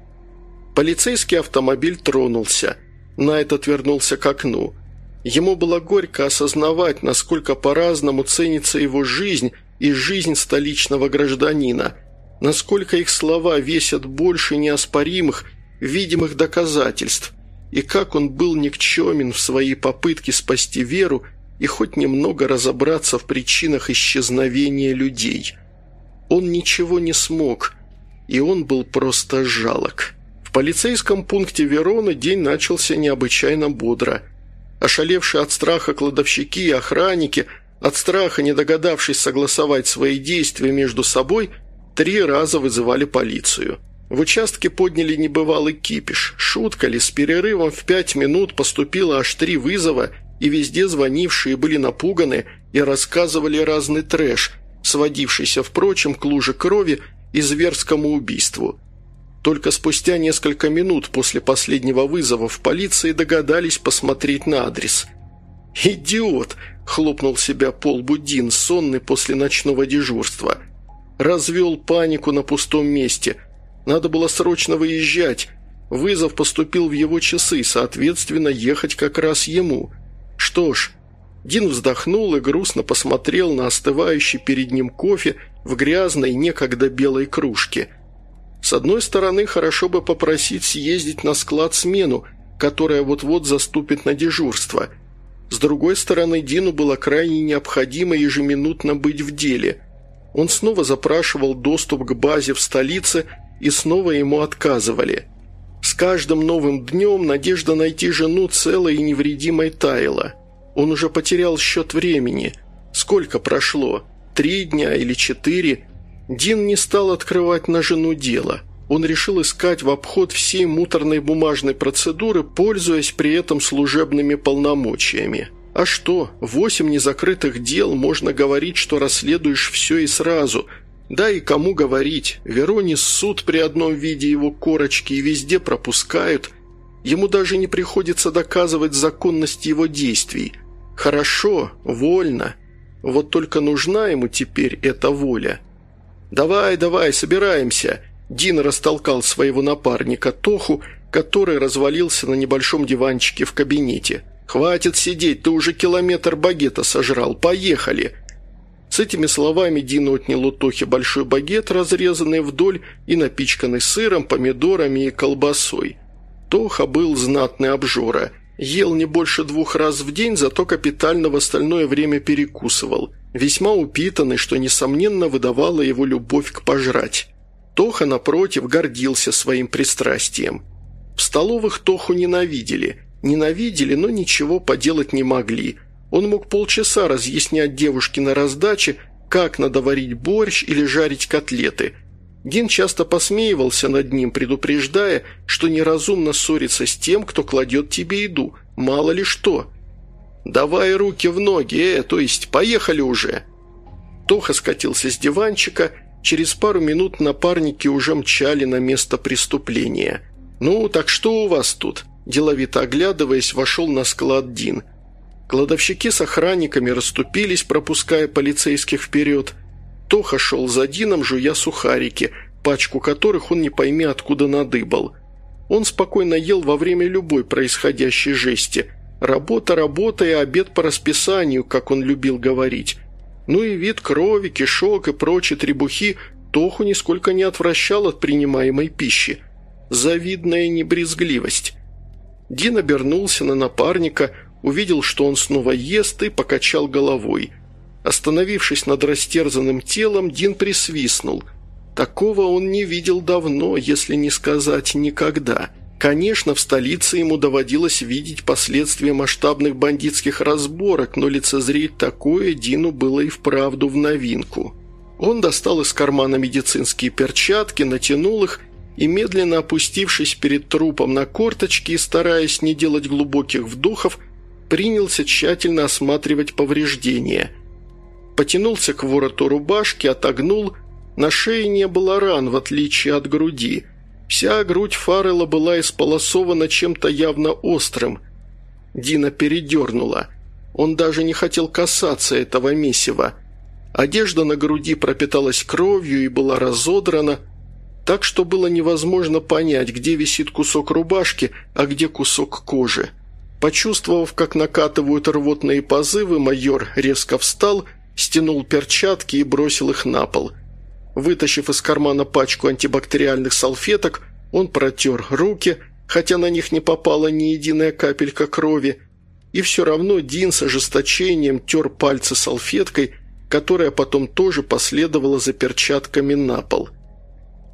Полицейский автомобиль тронулся. Найт отвернулся к окну. Ему было горько осознавать, насколько по-разному ценится его жизнь и жизнь столичного гражданина – насколько их слова весят больше неоспоримых, видимых доказательств, и как он был никчемен в своей попытке спасти веру и хоть немного разобраться в причинах исчезновения людей. Он ничего не смог, и он был просто жалок. В полицейском пункте Верона день начался необычайно бодро. Ошалевшие от страха кладовщики и охранники, от страха не догадавшись согласовать свои действия между собой – Три раза вызывали полицию. В участке подняли небывалый кипиш. Шутка ли, с перерывом в пять минут поступило аж три вызова, и везде звонившие были напуганы и рассказывали разный трэш, сводившийся, впрочем, к луже крови и зверскому убийству. Только спустя несколько минут после последнего вызова в полиции догадались посмотреть на адрес. «Идиот!» – хлопнул себя Пол Будин, сонный после ночного дежурства – Развел панику на пустом месте. Надо было срочно выезжать. Вызов поступил в его часы, соответственно, ехать как раз ему. Что ж, Дин вздохнул и грустно посмотрел на остывающий перед ним кофе в грязной, некогда белой кружке. С одной стороны, хорошо бы попросить съездить на склад смену, которая вот-вот заступит на дежурство. С другой стороны, Дину было крайне необходимо ежеминутно быть в деле – он снова запрашивал доступ к базе в столице, и снова ему отказывали. С каждым новым днем надежда найти жену целой и невредимой таяла. Он уже потерял счет времени. Сколько прошло? Три дня или четыре? Дин не стал открывать на жену дело. Он решил искать в обход всей муторной бумажной процедуры, пользуясь при этом служебными полномочиями. А что, восемь незакрытых дел, можно говорить, что расследуешь все и сразу. Да и кому говорить, Веронис суд при одном виде его корочки и везде пропускают. Ему даже не приходится доказывать законность его действий. Хорошо, вольно. Вот только нужна ему теперь эта воля. «Давай, давай, собираемся!» Дин растолкал своего напарника Тоху, который развалился на небольшом диванчике в кабинете. «Хватит сидеть, ты уже километр багета сожрал, поехали!» С этими словами Дин отнял у Тохи большой багет, разрезанный вдоль и напичканный сыром, помидорами и колбасой. Тоха был знатный обжора. Ел не больше двух раз в день, зато капитально в остальное время перекусывал. Весьма упитанный, что, несомненно, выдавало его любовь к пожрать. Тоха, напротив, гордился своим пристрастием. В столовых Тоху ненавидели. Ненавидели, но ничего поделать не могли. Он мог полчаса разъяснять девушке на раздаче, как надо варить борщ или жарить котлеты. Дин часто посмеивался над ним, предупреждая, что неразумно ссориться с тем, кто кладет тебе еду, мало ли что. «Давай руки в ноги, э, то есть поехали уже!» Тоха скатился с диванчика – Через пару минут напарники уже мчали на место преступления. «Ну, так что у вас тут?» Деловито оглядываясь, вошел на склад Дин. Кладовщики с охранниками расступились, пропуская полицейских вперед. Тоха шел за Дином, жуя сухарики, пачку которых он не пойми откуда надыбал. Он спокойно ел во время любой происходящей жести. Работа, работа и обед по расписанию, как он любил говорить. Ну и вид крови, кишок и прочей требухи Тоху нисколько не отвращал от принимаемой пищи. Завидная небрезгливость. Дин обернулся на напарника, увидел, что он снова ест и покачал головой. Остановившись над растерзанным телом, Дин присвистнул. Такого он не видел давно, если не сказать никогда – Конечно, в столице ему доводилось видеть последствия масштабных бандитских разборок, но лицезреть такое Дину было и вправду в новинку. Он достал из кармана медицинские перчатки, натянул их и, медленно опустившись перед трупом на корточки и стараясь не делать глубоких вдохов, принялся тщательно осматривать повреждения. Потянулся к вороту рубашки, отогнул, на шее не было ран, в отличие от груди – Вся грудь Фаррелла была исполосована чем-то явно острым. Дина передернула. Он даже не хотел касаться этого месива. Одежда на груди пропиталась кровью и была разодрана, так что было невозможно понять, где висит кусок рубашки, а где кусок кожи. Почувствовав, как накатывают рвотные позывы, майор резко встал, стянул перчатки и бросил их на пол – Вытащив из кармана пачку антибактериальных салфеток, он протер руки, хотя на них не попала ни единая капелька крови, и все равно Дин с ожесточением тер пальцы салфеткой, которая потом тоже последовала за перчатками на пол.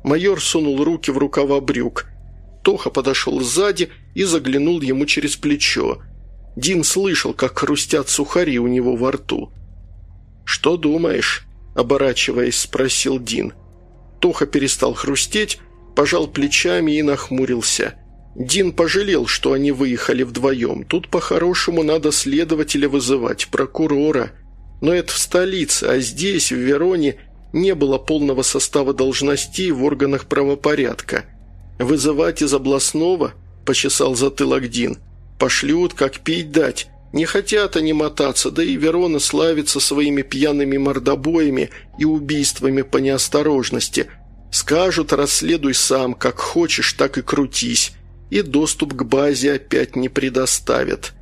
Майор сунул руки в рукава брюк. Тоха подошел сзади и заглянул ему через плечо. Дин слышал, как хрустят сухари у него во рту. «Что думаешь?» – оборачиваясь, спросил Дин. Тоха перестал хрустеть, пожал плечами и нахмурился. Дин пожалел, что они выехали вдвоем. Тут по-хорошему надо следователя вызывать, прокурора. Но это в столице, а здесь, в Вероне, не было полного состава должностей в органах правопорядка. «Вызывать из областного?» – почесал затылок Дин. «Пошлют, как пить дать. Не хотят они мотаться, да и Верона славится своими пьяными мордобоями и убийствами по неосторожности. Скажут, расследуй сам, как хочешь, так и крутись, и доступ к базе опять не предоставят.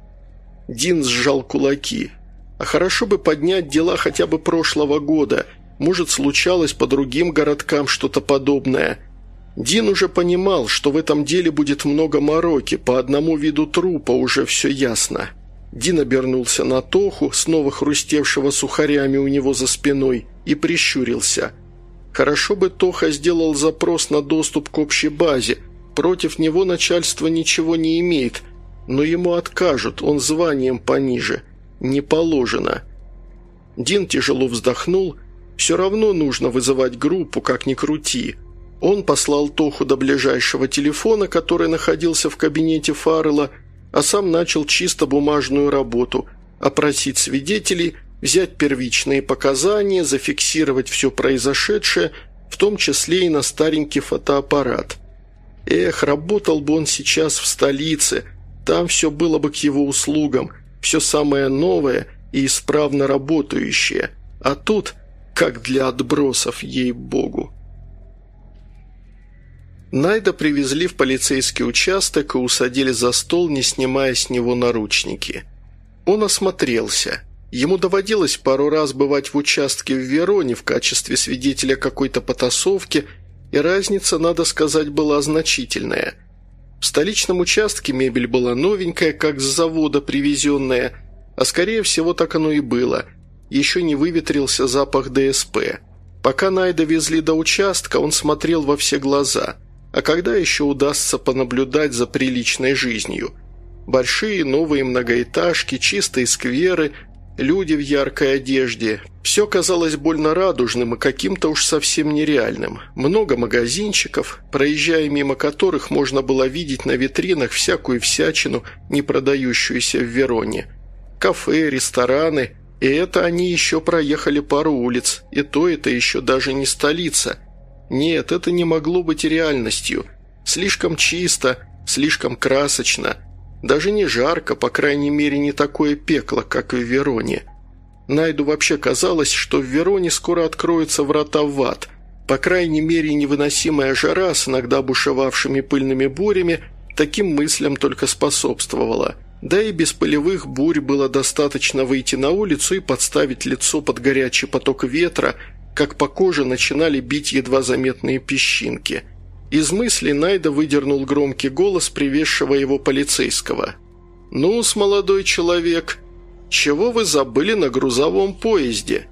Дин сжал кулаки. А хорошо бы поднять дела хотя бы прошлого года. Может, случалось по другим городкам что-то подобное. Дин уже понимал, что в этом деле будет много мороки, по одному виду трупа уже все ясно. Дин обернулся на Тоху, снова хрустевшего сухарями у него за спиной, и прищурился. Хорошо бы Тоха сделал запрос на доступ к общей базе. Против него начальство ничего не имеет, но ему откажут, он званием пониже. Не положено. Дин тяжело вздохнул. Все равно нужно вызывать группу, как ни крути. Он послал Тоху до ближайшего телефона, который находился в кабинете Фаррелла, а сам начал чисто бумажную работу – опросить свидетелей, взять первичные показания, зафиксировать все произошедшее, в том числе и на старенький фотоаппарат. Эх, работал бы он сейчас в столице, там все было бы к его услугам, все самое новое и исправно работающее. А тут, как для отбросов, ей-богу. Найда привезли в полицейский участок и усадили за стол, не снимая с него наручники. Он осмотрелся. Ему доводилось пару раз бывать в участке в Вероне в качестве свидетеля какой-то потасовки, и разница, надо сказать, была значительная. В столичном участке мебель была новенькая, как с завода привезенная, а скорее всего так оно и было. Еще не выветрился запах ДСП. Пока Найда везли до участка, он смотрел во все глаза – а когда еще удастся понаблюдать за приличной жизнью? Большие новые многоэтажки, чистые скверы, люди в яркой одежде. Все казалось больно радужным и каким-то уж совсем нереальным. Много магазинчиков, проезжая мимо которых можно было видеть на витринах всякую всячину, не продающуюся в Вероне. Кафе, рестораны, и это они еще проехали пару улиц, и то это еще даже не столица – нет, это не могло быть реальностью. Слишком чисто, слишком красочно. Даже не жарко, по крайней мере, не такое пекло, как в Вероне. Найду вообще казалось, что в Вероне скоро откроются врата в ад. По крайней мере, невыносимая жара с иногда бушевавшими пыльными бурями таким мыслям только способствовала. Да и без пылевых бурь было достаточно выйти на улицу и подставить лицо под горячий поток ветра – как по коже начинали бить едва заметные песчинки. Из мысли Найда выдернул громкий голос привезшего его полицейского. «Ну-с, молодой человек, чего вы забыли на грузовом поезде?»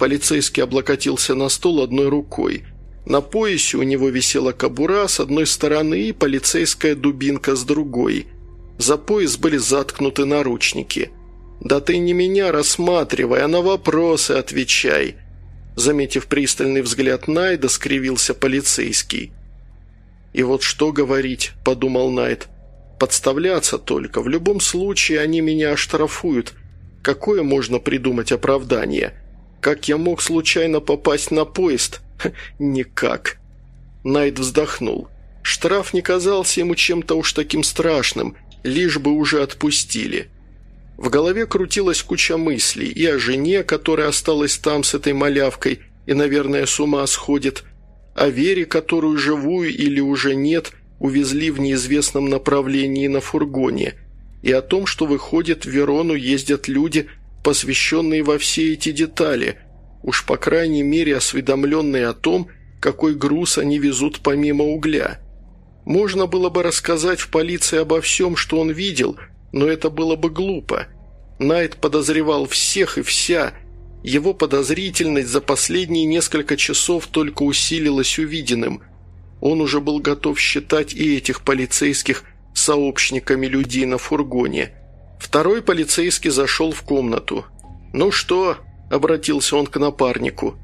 Полицейский облокотился на стол одной рукой. На поясе у него висела кобура с одной стороны и полицейская дубинка с другой. За пояс были заткнуты наручники. «Да ты не меня рассматривай, а на вопросы отвечай», Заметив пристальный взгляд Найда, скривился полицейский. «И вот что говорить», – подумал Найд. «Подставляться только. В любом случае они меня оштрафуют. Какое можно придумать оправдание? Как я мог случайно попасть на поезд? Ха, никак». Найд вздохнул. Штраф не казался ему чем-то уж таким страшным, лишь бы уже отпустили. В голове крутилась куча мыслей и о жене, которая осталась там с этой малявкой и, наверное, с ума сходит, о Вере, которую живую или уже нет, увезли в неизвестном направлении на фургоне, и о том, что, выходит, в Верону ездят люди, посвященные во все эти детали, уж по крайней мере осведомленные о том, какой груз они везут помимо угля. Можно было бы рассказать в полиции обо всем, что он видел – но это было бы глупо. Найт подозревал всех и вся. Его подозрительность за последние несколько часов только усилилась увиденным. Он уже был готов считать и этих полицейских сообщниками людей на фургоне. Второй полицейский зашел в комнату. «Ну что?» – обратился он к напарнику.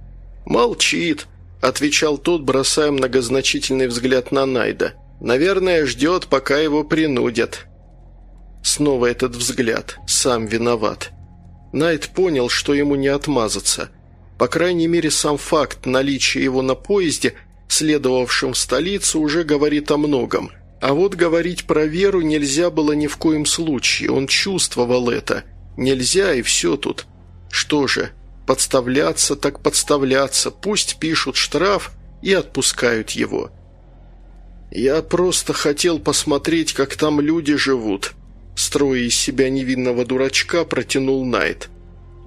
«Молчит», – отвечал тот, бросая многозначительный взгляд на Найда. «Наверное, ждет, пока его принудят». Снова этот взгляд. Сам виноват. Найт понял, что ему не отмазаться. По крайней мере, сам факт наличия его на поезде, следовавшем в столицу, уже говорит о многом. А вот говорить про Веру нельзя было ни в коем случае. Он чувствовал это. Нельзя, и все тут. Что же, подставляться так подставляться. Пусть пишут штраф и отпускают его. «Я просто хотел посмотреть, как там люди живут», Строя из себя невинного дурачка, протянул Найт.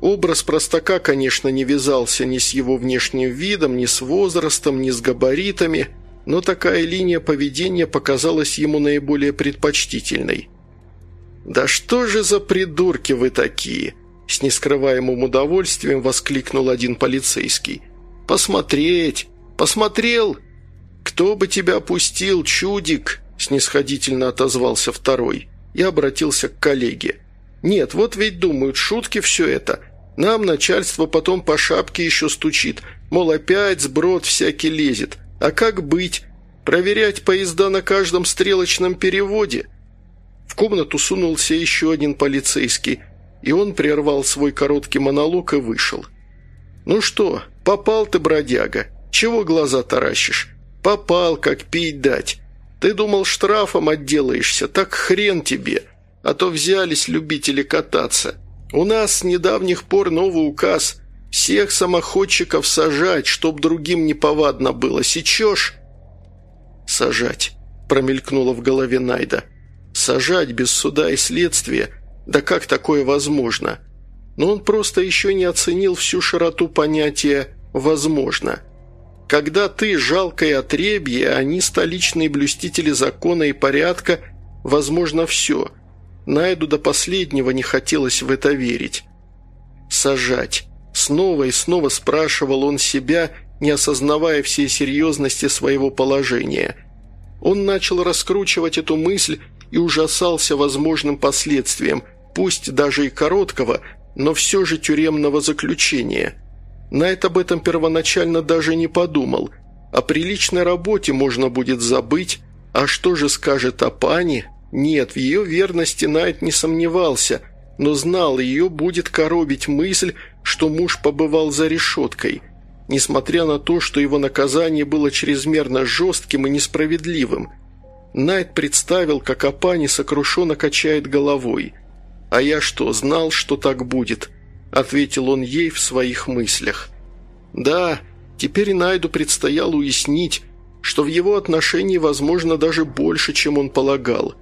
Образ простака, конечно, не вязался ни с его внешним видом, ни с возрастом, ни с габаритами, но такая линия поведения показалась ему наиболее предпочтительной. «Да что же за придурки вы такие?» С нескрываемым удовольствием воскликнул один полицейский. «Посмотреть! Посмотрел! Кто бы тебя пустил, чудик?» снисходительно отозвался второй и обратился к коллеге. «Нет, вот ведь думают, шутки все это. Нам начальство потом по шапке еще стучит, мол, опять сброд всякий лезет. А как быть? Проверять поезда на каждом стрелочном переводе?» В комнату сунулся еще один полицейский, и он прервал свой короткий монолог и вышел. «Ну что, попал ты, бродяга? Чего глаза таращишь? Попал, как пить дать. Ты думал, штрафом отделаешься, так хрен тебе, а то взялись любители кататься. У нас с недавних пор новый указ – всех самоходчиков сажать, чтоб другим неповадно было. Сечешь?» «Сажать», – промелькнуло в голове Найда. «Сажать без суда и следствия? Да как такое возможно?» Но он просто еще не оценил всю широту понятия «возможно». Когда ты жалкое отребье, они столичные блюстители закона и порядка, возможно все. Найду до последнего не хотелось в это верить. Сажать. Снова и снова спрашивал он себя, не осознавая всей серьезности своего положения. Он начал раскручивать эту мысль и ужасался возможным последствиям, пусть даже и короткого, но все же тюремного заключения. Найт об этом первоначально даже не подумал. О приличной работе можно будет забыть, а что же скажет о пане? Нет, в ее верности Найт не сомневался, но знал, ее будет коробить мысль, что муж побывал за решеткой – несмотря на то, что его наказание было чрезмерно жестким и несправедливым. Найт представил, как Апани сокрушенно качает головой. «А я что, знал, что так будет?» – ответил он ей в своих мыслях. «Да, теперь Найду предстояло уяснить, что в его отношении возможно даже больше, чем он полагал.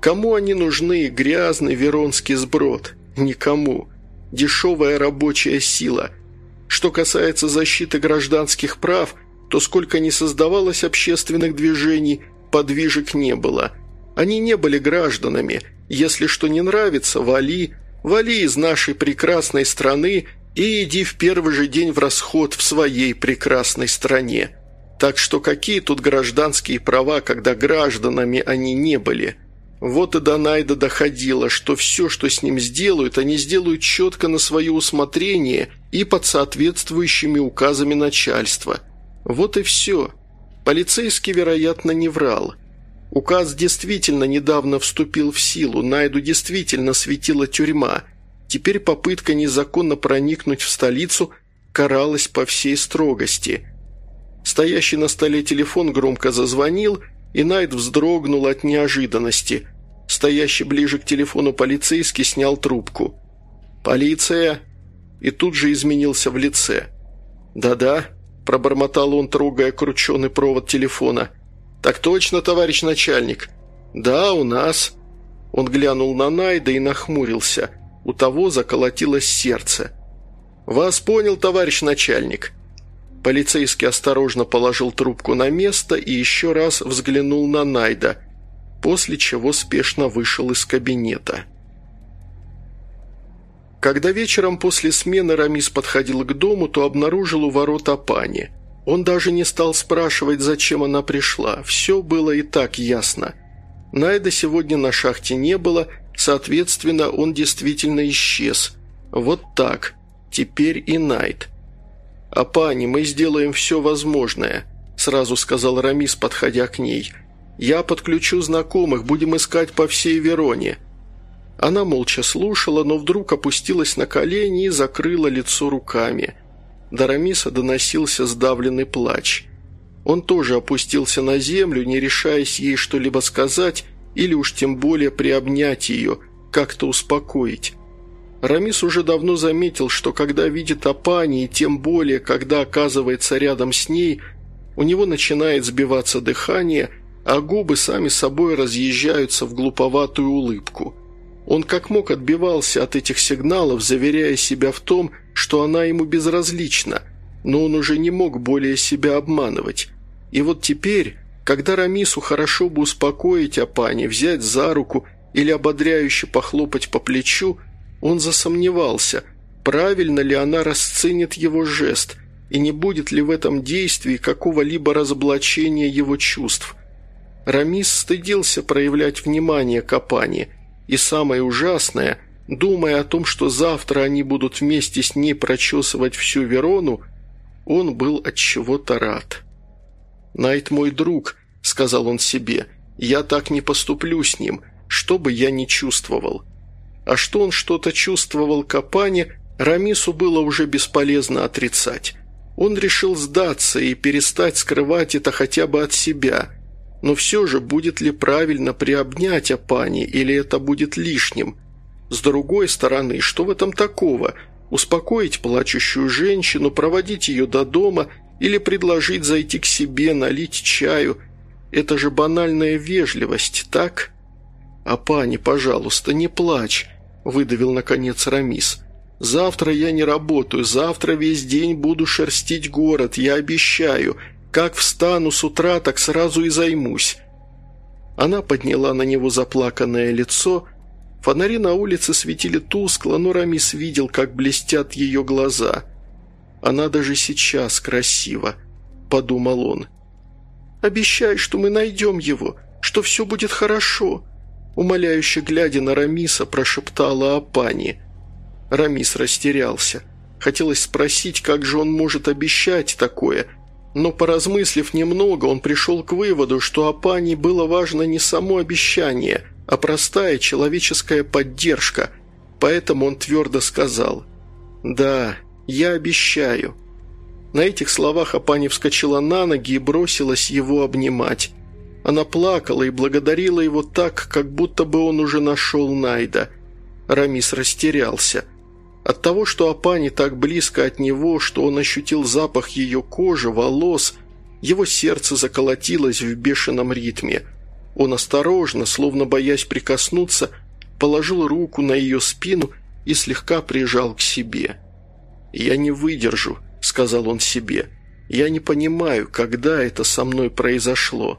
Кому они нужны, грязный веронский сброд? Никому. Дешевая рабочая сила – что касается защиты гражданских прав, то сколько ни создавалось общественных движений, подвижек не было. Они не были гражданами. Если что не нравится, вали, вали из нашей прекрасной страны и иди в первый же день в расход в своей прекрасной стране. Так что какие тут гражданские права, когда гражданами они не были?» Вот и до Найда доходило, что все, что с ним сделают, они сделают четко на свое усмотрение и под соответствующими указами начальства. Вот и все. Полицейский, вероятно, не врал. Указ действительно недавно вступил в силу, Найду действительно светила тюрьма. Теперь попытка незаконно проникнуть в столицу каралась по всей строгости. Стоящий на столе телефон громко зазвонил, и Найд вздрогнул от неожиданности – Стоящий ближе к телефону полицейский снял трубку. «Полиция!» И тут же изменился в лице. «Да-да», – пробормотал он, трогая крученый провод телефона. «Так точно, товарищ начальник». «Да, у нас». Он глянул на Найда и нахмурился. У того заколотилось сердце. «Вас понял, товарищ начальник». Полицейский осторожно положил трубку на место и еще раз взглянул на Найда – после чего спешно вышел из кабинета. Когда вечером после смены Рамис подходил к дому, то обнаружил у ворот Апани. Он даже не стал спрашивать, зачем она пришла. Все было и так ясно. Найда сегодня на шахте не было, соответственно, он действительно исчез. Вот так. Теперь и Найд. «Апани, мы сделаем все возможное», – сразу сказал Рамис, подходя к ней – я подключу знакомых, будем искать по всей Вероне». Она молча слушала, но вдруг опустилась на колени и закрыла лицо руками. До Рамиса доносился сдавленный плач. Он тоже опустился на землю, не решаясь ей что-либо сказать или уж тем более приобнять ее, как-то успокоить. Рамис уже давно заметил, что когда видит Апани, и тем более, когда оказывается рядом с ней, у него начинает сбиваться дыхание – а губы сами собой разъезжаются в глуповатую улыбку. Он как мог отбивался от этих сигналов, заверяя себя в том, что она ему безразлична, но он уже не мог более себя обманывать. И вот теперь, когда Рамису хорошо бы успокоить Апани, взять за руку или ободряюще похлопать по плечу, он засомневался, правильно ли она расценит его жест и не будет ли в этом действии какого-либо разоблачения его чувств – Рамис стыдился проявлять внимание к Апане, и самое ужасное, думая о том, что завтра они будут вместе с ней прочесывать всю Верону, он был от чего-то рад. «Найт мой друг», — сказал он себе, — «я так не поступлю с ним, что бы я ни чувствовал». А что он что-то чувствовал к Апане, Рамису было уже бесполезно отрицать. Он решил сдаться и перестать скрывать это хотя бы от себя – Но все же, будет ли правильно приобнять Апани, или это будет лишним? С другой стороны, что в этом такого? Успокоить плачущую женщину, проводить ее до дома или предложить зайти к себе, налить чаю – это же банальная вежливость, так?» «А, пани, пожалуйста, не плачь», – выдавил наконец Рамис. «Завтра я не работаю, завтра весь день буду шерстить город, я обещаю. Как встану с утра, так сразу и займусь». Она подняла на него заплаканное лицо. Фонари на улице светили тускло, но Рамис видел, как блестят ее глаза. «Она даже сейчас красива», – подумал он. Обещай, что мы найдем его, что все будет хорошо», умоляюще глядя на Рамиса, прошептала Апани. Рамис растерялся. Хотелось спросить, как же он может обещать такое, но, поразмыслив немного, он пришел к выводу, что Апани было важно не само обещание, а простая человеческая поддержка, поэтому он твердо сказал «Да, я обещаю». На этих словах Апани вскочила на ноги и бросилась его обнимать. Она плакала и благодарила его так, как будто бы он уже нашел Найда. Рамис растерялся. От того, что Апани так близко от него, что он ощутил запах ее кожи, волос, его сердце заколотилось в бешеном ритме. Он осторожно, словно боясь прикоснуться, положил руку на ее спину и слегка прижал к себе. «Я не выдержу», – сказал он себе. «Я не понимаю, когда это со мной произошло».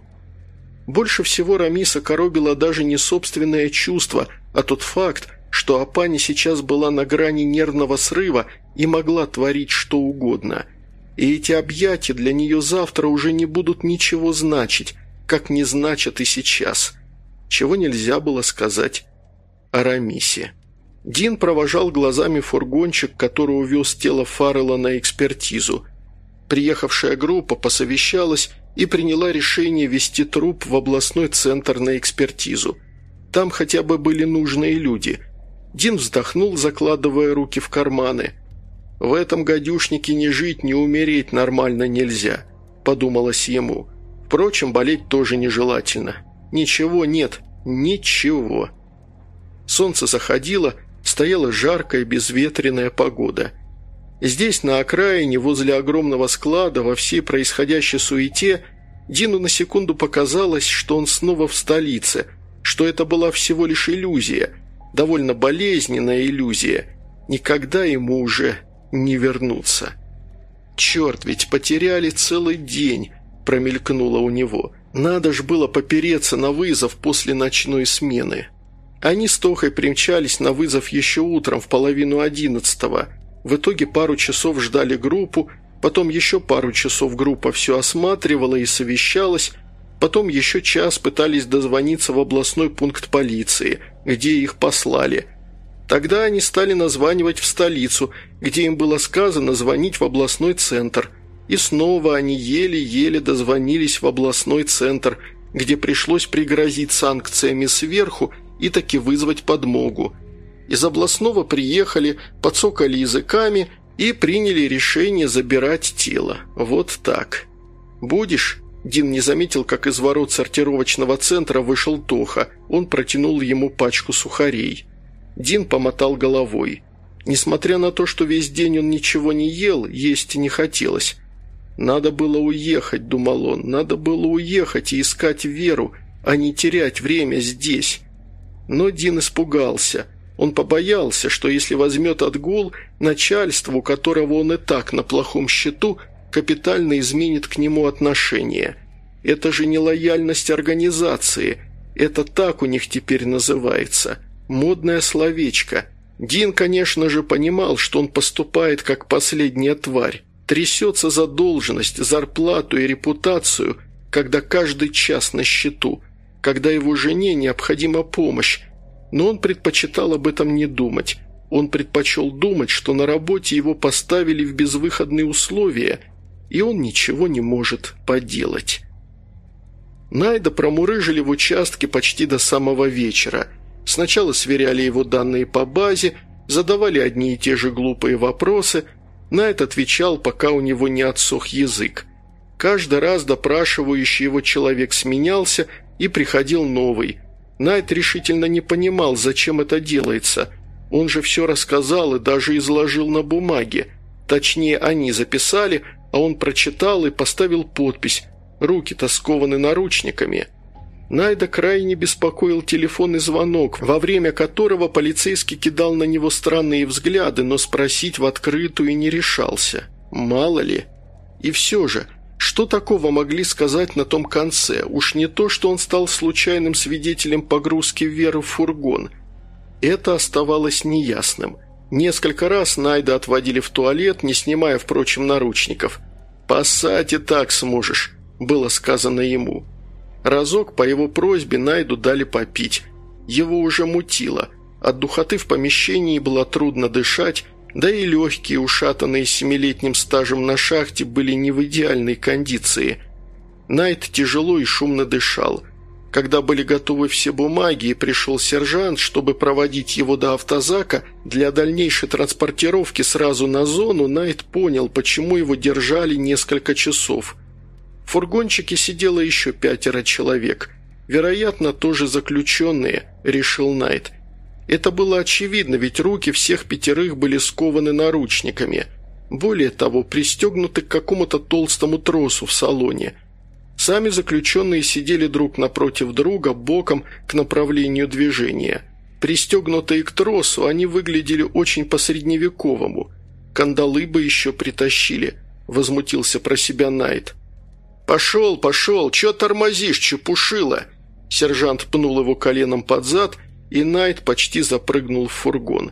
Больше всего Рамиса коробило даже не собственное чувство, а тот факт, что Апани сейчас была на грани нервного срыва и могла творить что угодно. И эти объятия для нее завтра уже не будут ничего значить, как не значат и сейчас. Чего нельзя было сказать о Рамисе. Дин провожал глазами фургончик, который увез тело Фаррелла на экспертизу. Приехавшая группа посовещалась и приняла решение вести труп в областной центр на экспертизу. Там хотя бы были нужные люди. Дин вздохнул, закладывая руки в карманы. «В этом гадюшнике не жить, не умереть нормально нельзя», – подумалось ему. Впрочем, болеть тоже нежелательно. Ничего нет, ничего. Солнце заходило – стояла жаркая безветренная погода. Здесь, на окраине, возле огромного склада, во всей происходящей суете, Дину на секунду показалось, что он снова в столице, что это была всего лишь иллюзия, довольно болезненная иллюзия. Никогда ему уже не вернуться. «Черт, ведь потеряли целый день», – промелькнуло у него. «Надо ж было попереться на вызов после ночной смены». Они с Тохой примчались на вызов еще утром в половину одиннадцатого. В итоге пару часов ждали группу, потом еще пару часов группа все осматривала и совещалась, потом еще час пытались дозвониться в областной пункт полиции, где их послали. Тогда они стали названивать в столицу, где им было сказано звонить в областной центр. И снова они еле-еле дозвонились в областной центр, где пришлось пригрозить санкциями сверху – и таки вызвать подмогу. Из областного приехали, подсокали языками и приняли решение забирать тело. Вот так. «Будешь?» Дин не заметил, как из ворот сортировочного центра вышел Тоха. Он протянул ему пачку сухарей. Дин помотал головой. Несмотря на то, что весь день он ничего не ел, есть не хотелось. «Надо было уехать», — думал он, — «надо было уехать и искать веру, а не терять время здесь». Но Дин испугался. Он побоялся, что если возьмет отгул, начальство, у которого он и так на плохом счету, капитально изменит к нему отношение. Это же не лояльность организации. Это так у них теперь называется. Модное словечко. Дин, конечно же, понимал, что он поступает как последняя тварь. Трясется за должность, зарплату и репутацию, когда каждый час на счету – когда его жене необходима помощь, но он предпочитал об этом не думать. Он предпочел думать, что на работе его поставили в безвыходные условия, и он ничего не может поделать. Найда промурыжили в участке почти до самого вечера. Сначала сверяли его данные по базе, задавали одни и те же глупые вопросы. Найд отвечал, пока у него не отсох язык. Каждый раз допрашивающий его человек сменялся, и приходил новый. Найт решительно не понимал, зачем это делается. Он же все рассказал и даже изложил на бумаге. Точнее, они записали, а он прочитал и поставил подпись. Руки-то скованы наручниками. Найда крайне беспокоил телефонный звонок, во время которого полицейский кидал на него странные взгляды, но спросить в открытую не решался. Мало ли. И все же, что такого могли сказать на том конце? Уж не то, что он стал случайным свидетелем погрузки Веры в фургон. Это оставалось неясным. Несколько раз Найда отводили в туалет, не снимая, впрочем, наручников. «Поссать и так сможешь», – было сказано ему. Разок по его просьбе Найду дали попить. Его уже мутило. От духоты в помещении было трудно дышать, да и легкие, ушатанные семилетним стажем на шахте, были не в идеальной кондиции. Найт тяжело и шумно дышал. Когда были готовы все бумаги и пришел сержант, чтобы проводить его до автозака, для дальнейшей транспортировки сразу на зону, Найт понял, почему его держали несколько часов – в фургончике сидело еще пятеро человек. Вероятно, тоже заключенные, решил Найт. Это было очевидно, ведь руки всех пятерых были скованы наручниками. Более того, пристегнуты к какому-то толстому тросу в салоне. Сами заключенные сидели друг напротив друга, боком к направлению движения. Пристегнутые к тросу, они выглядели очень по-средневековому. Кандалы бы еще притащили, возмутился про себя Найт. «Пошел, пошел! Че тормозишь, чепушила?» Сержант пнул его коленом под зад, и Найт почти запрыгнул в фургон.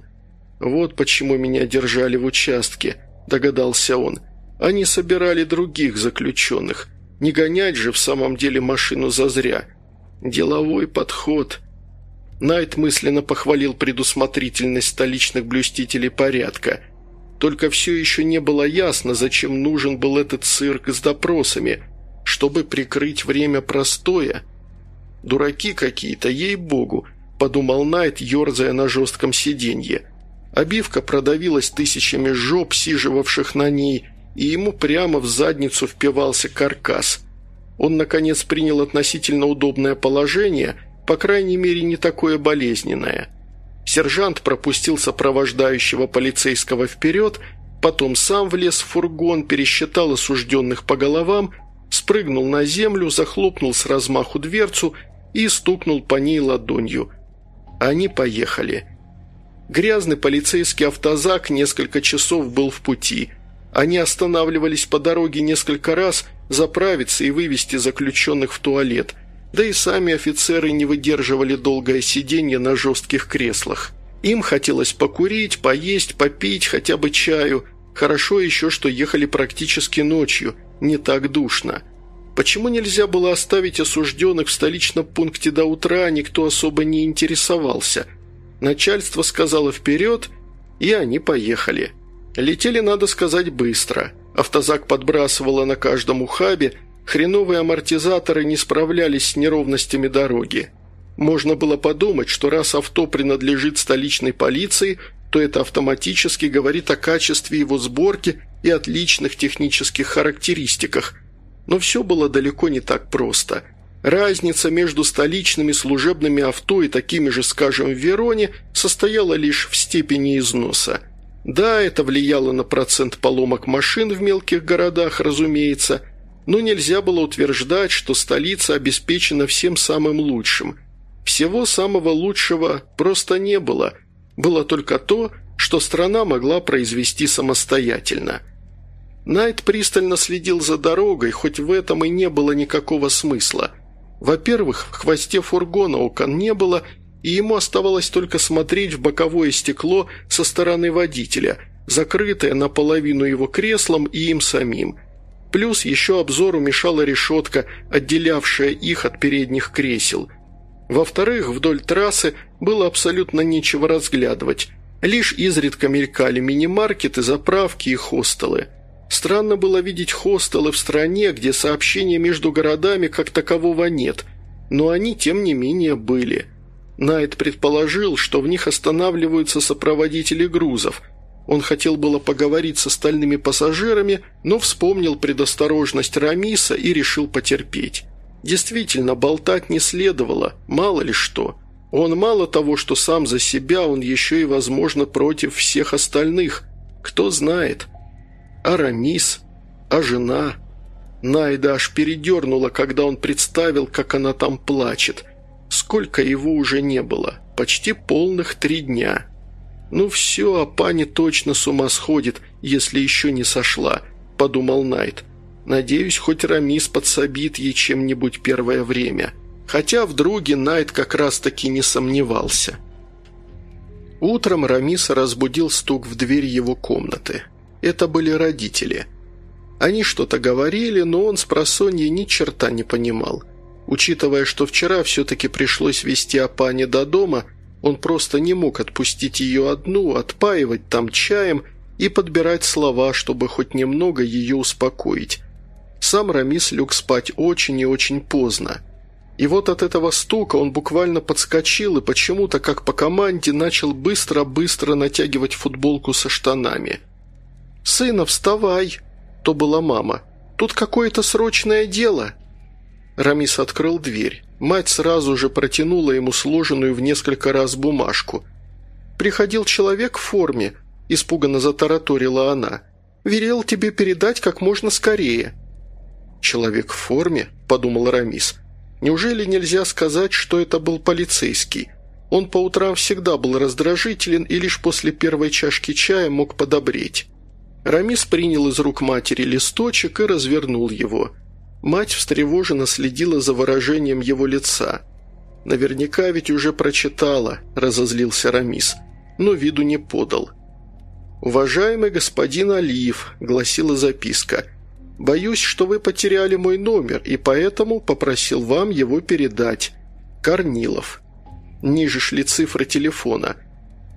«Вот почему меня держали в участке», – догадался он. «Они собирали других заключенных. Не гонять же в самом деле машину зазря. Деловой подход». Найт мысленно похвалил предусмотрительность столичных блюстителей порядка. Только все еще не было ясно, зачем нужен был этот цирк с допросами – чтобы прикрыть время простоя. Дураки какие-то, ей-богу, подумал Найт, ерзая на жестком сиденье. Обивка продавилась тысячами жоп, сиживавших на ней, и ему прямо в задницу впивался каркас. Он, наконец, принял относительно удобное положение, по крайней мере, не такое болезненное. Сержант пропустил сопровождающего полицейского вперед, потом сам влез в фургон, пересчитал осужденных по головам спрыгнул на землю, захлопнул с размаху дверцу и стукнул по ней ладонью. Они поехали. Грязный полицейский автозак несколько часов был в пути. Они останавливались по дороге несколько раз заправиться и вывести заключенных в туалет. Да и сами офицеры не выдерживали долгое сиденье на жестких креслах. Им хотелось покурить, поесть, попить хотя бы чаю. Хорошо еще, что ехали практически ночью – не так душно. Почему нельзя было оставить осужденных в столичном пункте до утра, никто особо не интересовался. Начальство сказало вперед, и они поехали. Летели, надо сказать, быстро. Автозак подбрасывало на каждом ухабе, хреновые амортизаторы не справлялись с неровностями дороги. Можно было подумать, что раз авто принадлежит столичной полиции, то это автоматически говорит о качестве его сборки и отличных технических характеристиках. Но все было далеко не так просто. Разница между столичными служебными авто и такими же, скажем, в Вероне состояла лишь в степени износа. Да, это влияло на процент поломок машин в мелких городах, разумеется, но нельзя было утверждать, что столица обеспечена всем самым лучшим. Всего самого лучшего просто не было – было только то, что страна могла произвести самостоятельно. Найт пристально следил за дорогой, хоть в этом и не было никакого смысла. Во-первых, в хвосте фургона окон не было, и ему оставалось только смотреть в боковое стекло со стороны водителя, закрытое наполовину его креслом и им самим. Плюс еще обзору мешала решетка, отделявшая их от передних кресел – во-вторых, вдоль трассы было абсолютно нечего разглядывать. Лишь изредка мелькали мини-маркеты, заправки и хостелы. Странно было видеть хостелы в стране, где сообщения между городами как такового нет, но они, тем не менее, были. Найт предположил, что в них останавливаются сопроводители грузов. Он хотел было поговорить с остальными пассажирами, но вспомнил предосторожность Рамиса и решил потерпеть. Действительно, болтать не следовало, мало ли что. Он мало того, что сам за себя, он еще и, возможно, против всех остальных. Кто знает. А Рамис? А жена? Найда аж передернула, когда он представил, как она там плачет. Сколько его уже не было? Почти полных три дня. «Ну все, а пани точно с ума сходит, если еще не сошла», – подумал Найт. «Надеюсь, хоть Рамис подсобит ей чем-нибудь первое время». Хотя в друге Найт как раз-таки не сомневался. Утром Рамиса разбудил стук в дверь его комнаты. Это были родители. Они что-то говорили, но он с просонья ни черта не понимал. Учитывая, что вчера все-таки пришлось вести Апане до дома, он просто не мог отпустить ее одну, отпаивать там чаем и подбирать слова, чтобы хоть немного ее успокоить. Сам Рамис лег спать очень и очень поздно. И вот от этого стука он буквально подскочил и почему-то, как по команде, начал быстро-быстро натягивать футболку со штанами. «Сына, вставай!» – то была мама. «Тут какое-то срочное дело!» Рамис открыл дверь. Мать сразу же протянула ему сложенную в несколько раз бумажку. «Приходил человек в форме», – испуганно затараторила она. «Велел тебе передать как можно скорее». «Человек в форме?» – подумал Рамис. «Неужели нельзя сказать, что это был полицейский?» Он по утрам всегда был раздражителен и лишь после первой чашки чая мог подобреть. Рамис принял из рук матери листочек и развернул его – Мать встревоженно следила за выражением его лица. «Наверняка ведь уже прочитала», – разозлился Рамис, но виду не подал. «Уважаемый господин Алиев», – гласила записка, – «боюсь, что вы потеряли мой номер и поэтому попросил вам его передать. Корнилов». Ниже шли цифры телефона.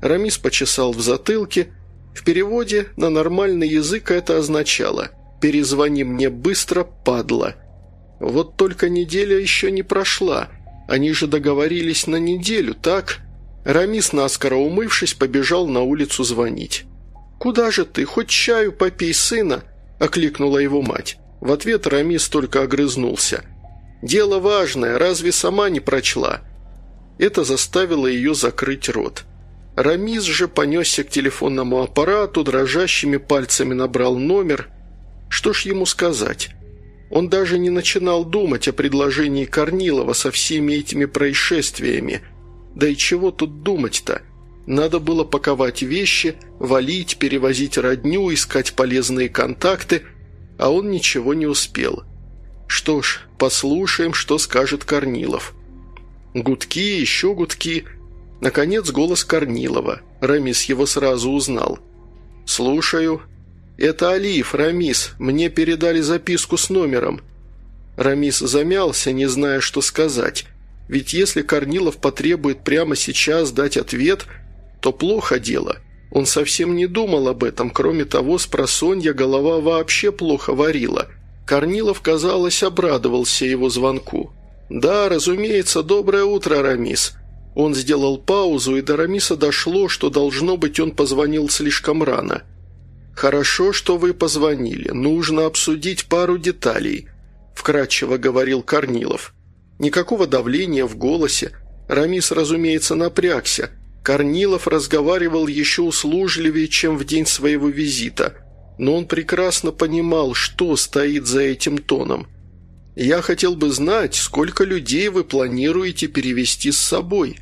Рамис почесал в затылке. В переводе на нормальный язык это означало – «Перезвони мне быстро, падла». Вот только неделя еще не прошла. Они же договорились на неделю, так? Рамис, наскоро умывшись, побежал на улицу звонить. «Куда же ты? Хоть чаю попей, сына!» – окликнула его мать. В ответ Рамис только огрызнулся. «Дело важное, разве сама не прочла?» Это заставило ее закрыть рот. Рамис же понесся к телефонному аппарату, дрожащими пальцами набрал номер – что ж ему сказать? Он даже не начинал думать о предложении Корнилова со всеми этими происшествиями. Да и чего тут думать-то? Надо было паковать вещи, валить, перевозить родню, искать полезные контакты, а он ничего не успел. Что ж, послушаем, что скажет Корнилов. Гудки, еще гудки. Наконец голос Корнилова. Рамис его сразу узнал. «Слушаю», «Это Алиев, Рамис. Мне передали записку с номером». Рамис замялся, не зная, что сказать. Ведь если Корнилов потребует прямо сейчас дать ответ, то плохо дело. Он совсем не думал об этом, кроме того, с просонья голова вообще плохо варила. Корнилов, казалось, обрадовался его звонку. «Да, разумеется, доброе утро, Рамис». Он сделал паузу, и до Рамиса дошло, что, должно быть, он позвонил слишком рано – «Хорошо, что вы позвонили. Нужно обсудить пару деталей», – вкратчиво говорил Корнилов. Никакого давления в голосе. Рамис, разумеется, напрягся. Корнилов разговаривал еще услужливее, чем в день своего визита, но он прекрасно понимал, что стоит за этим тоном. «Я хотел бы знать, сколько людей вы планируете перевести с собой»,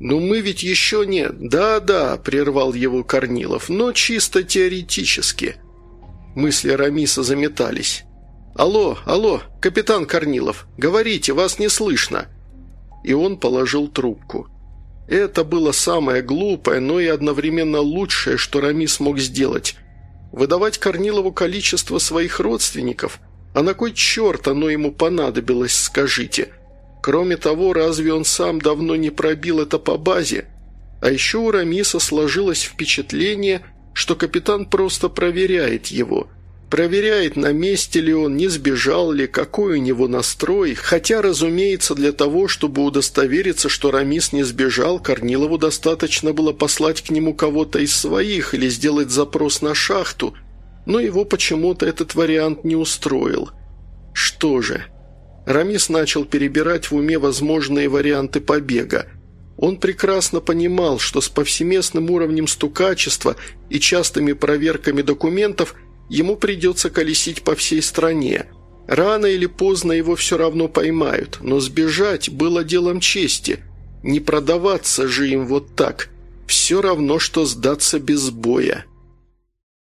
«Ну мы ведь еще не...» «Да-да», – прервал его Корнилов, – «но чисто теоретически». Мысли Рамиса заметались. «Алло, алло, капитан Корнилов, говорите, вас не слышно». И он положил трубку. Это было самое глупое, но и одновременно лучшее, что Рамис мог сделать. Выдавать Корнилову количество своих родственников? А на кой черт оно ему понадобилось, скажите?» Кроме того, разве он сам давно не пробил это по базе? А еще у Рамиса сложилось впечатление, что капитан просто проверяет его. Проверяет, на месте ли он, не сбежал ли, какой у него настрой, хотя, разумеется, для того, чтобы удостовериться, что Рамис не сбежал, Корнилову достаточно было послать к нему кого-то из своих или сделать запрос на шахту, но его почему-то этот вариант не устроил. Что же? Рамис начал перебирать в уме возможные варианты побега. Он прекрасно понимал, что с повсеместным уровнем стукачества и частыми проверками документов – ему придется колесить по всей стране. Рано или поздно его все равно поймают, но сбежать было делом чести. Не продаваться же им вот так. Все равно, что сдаться без боя.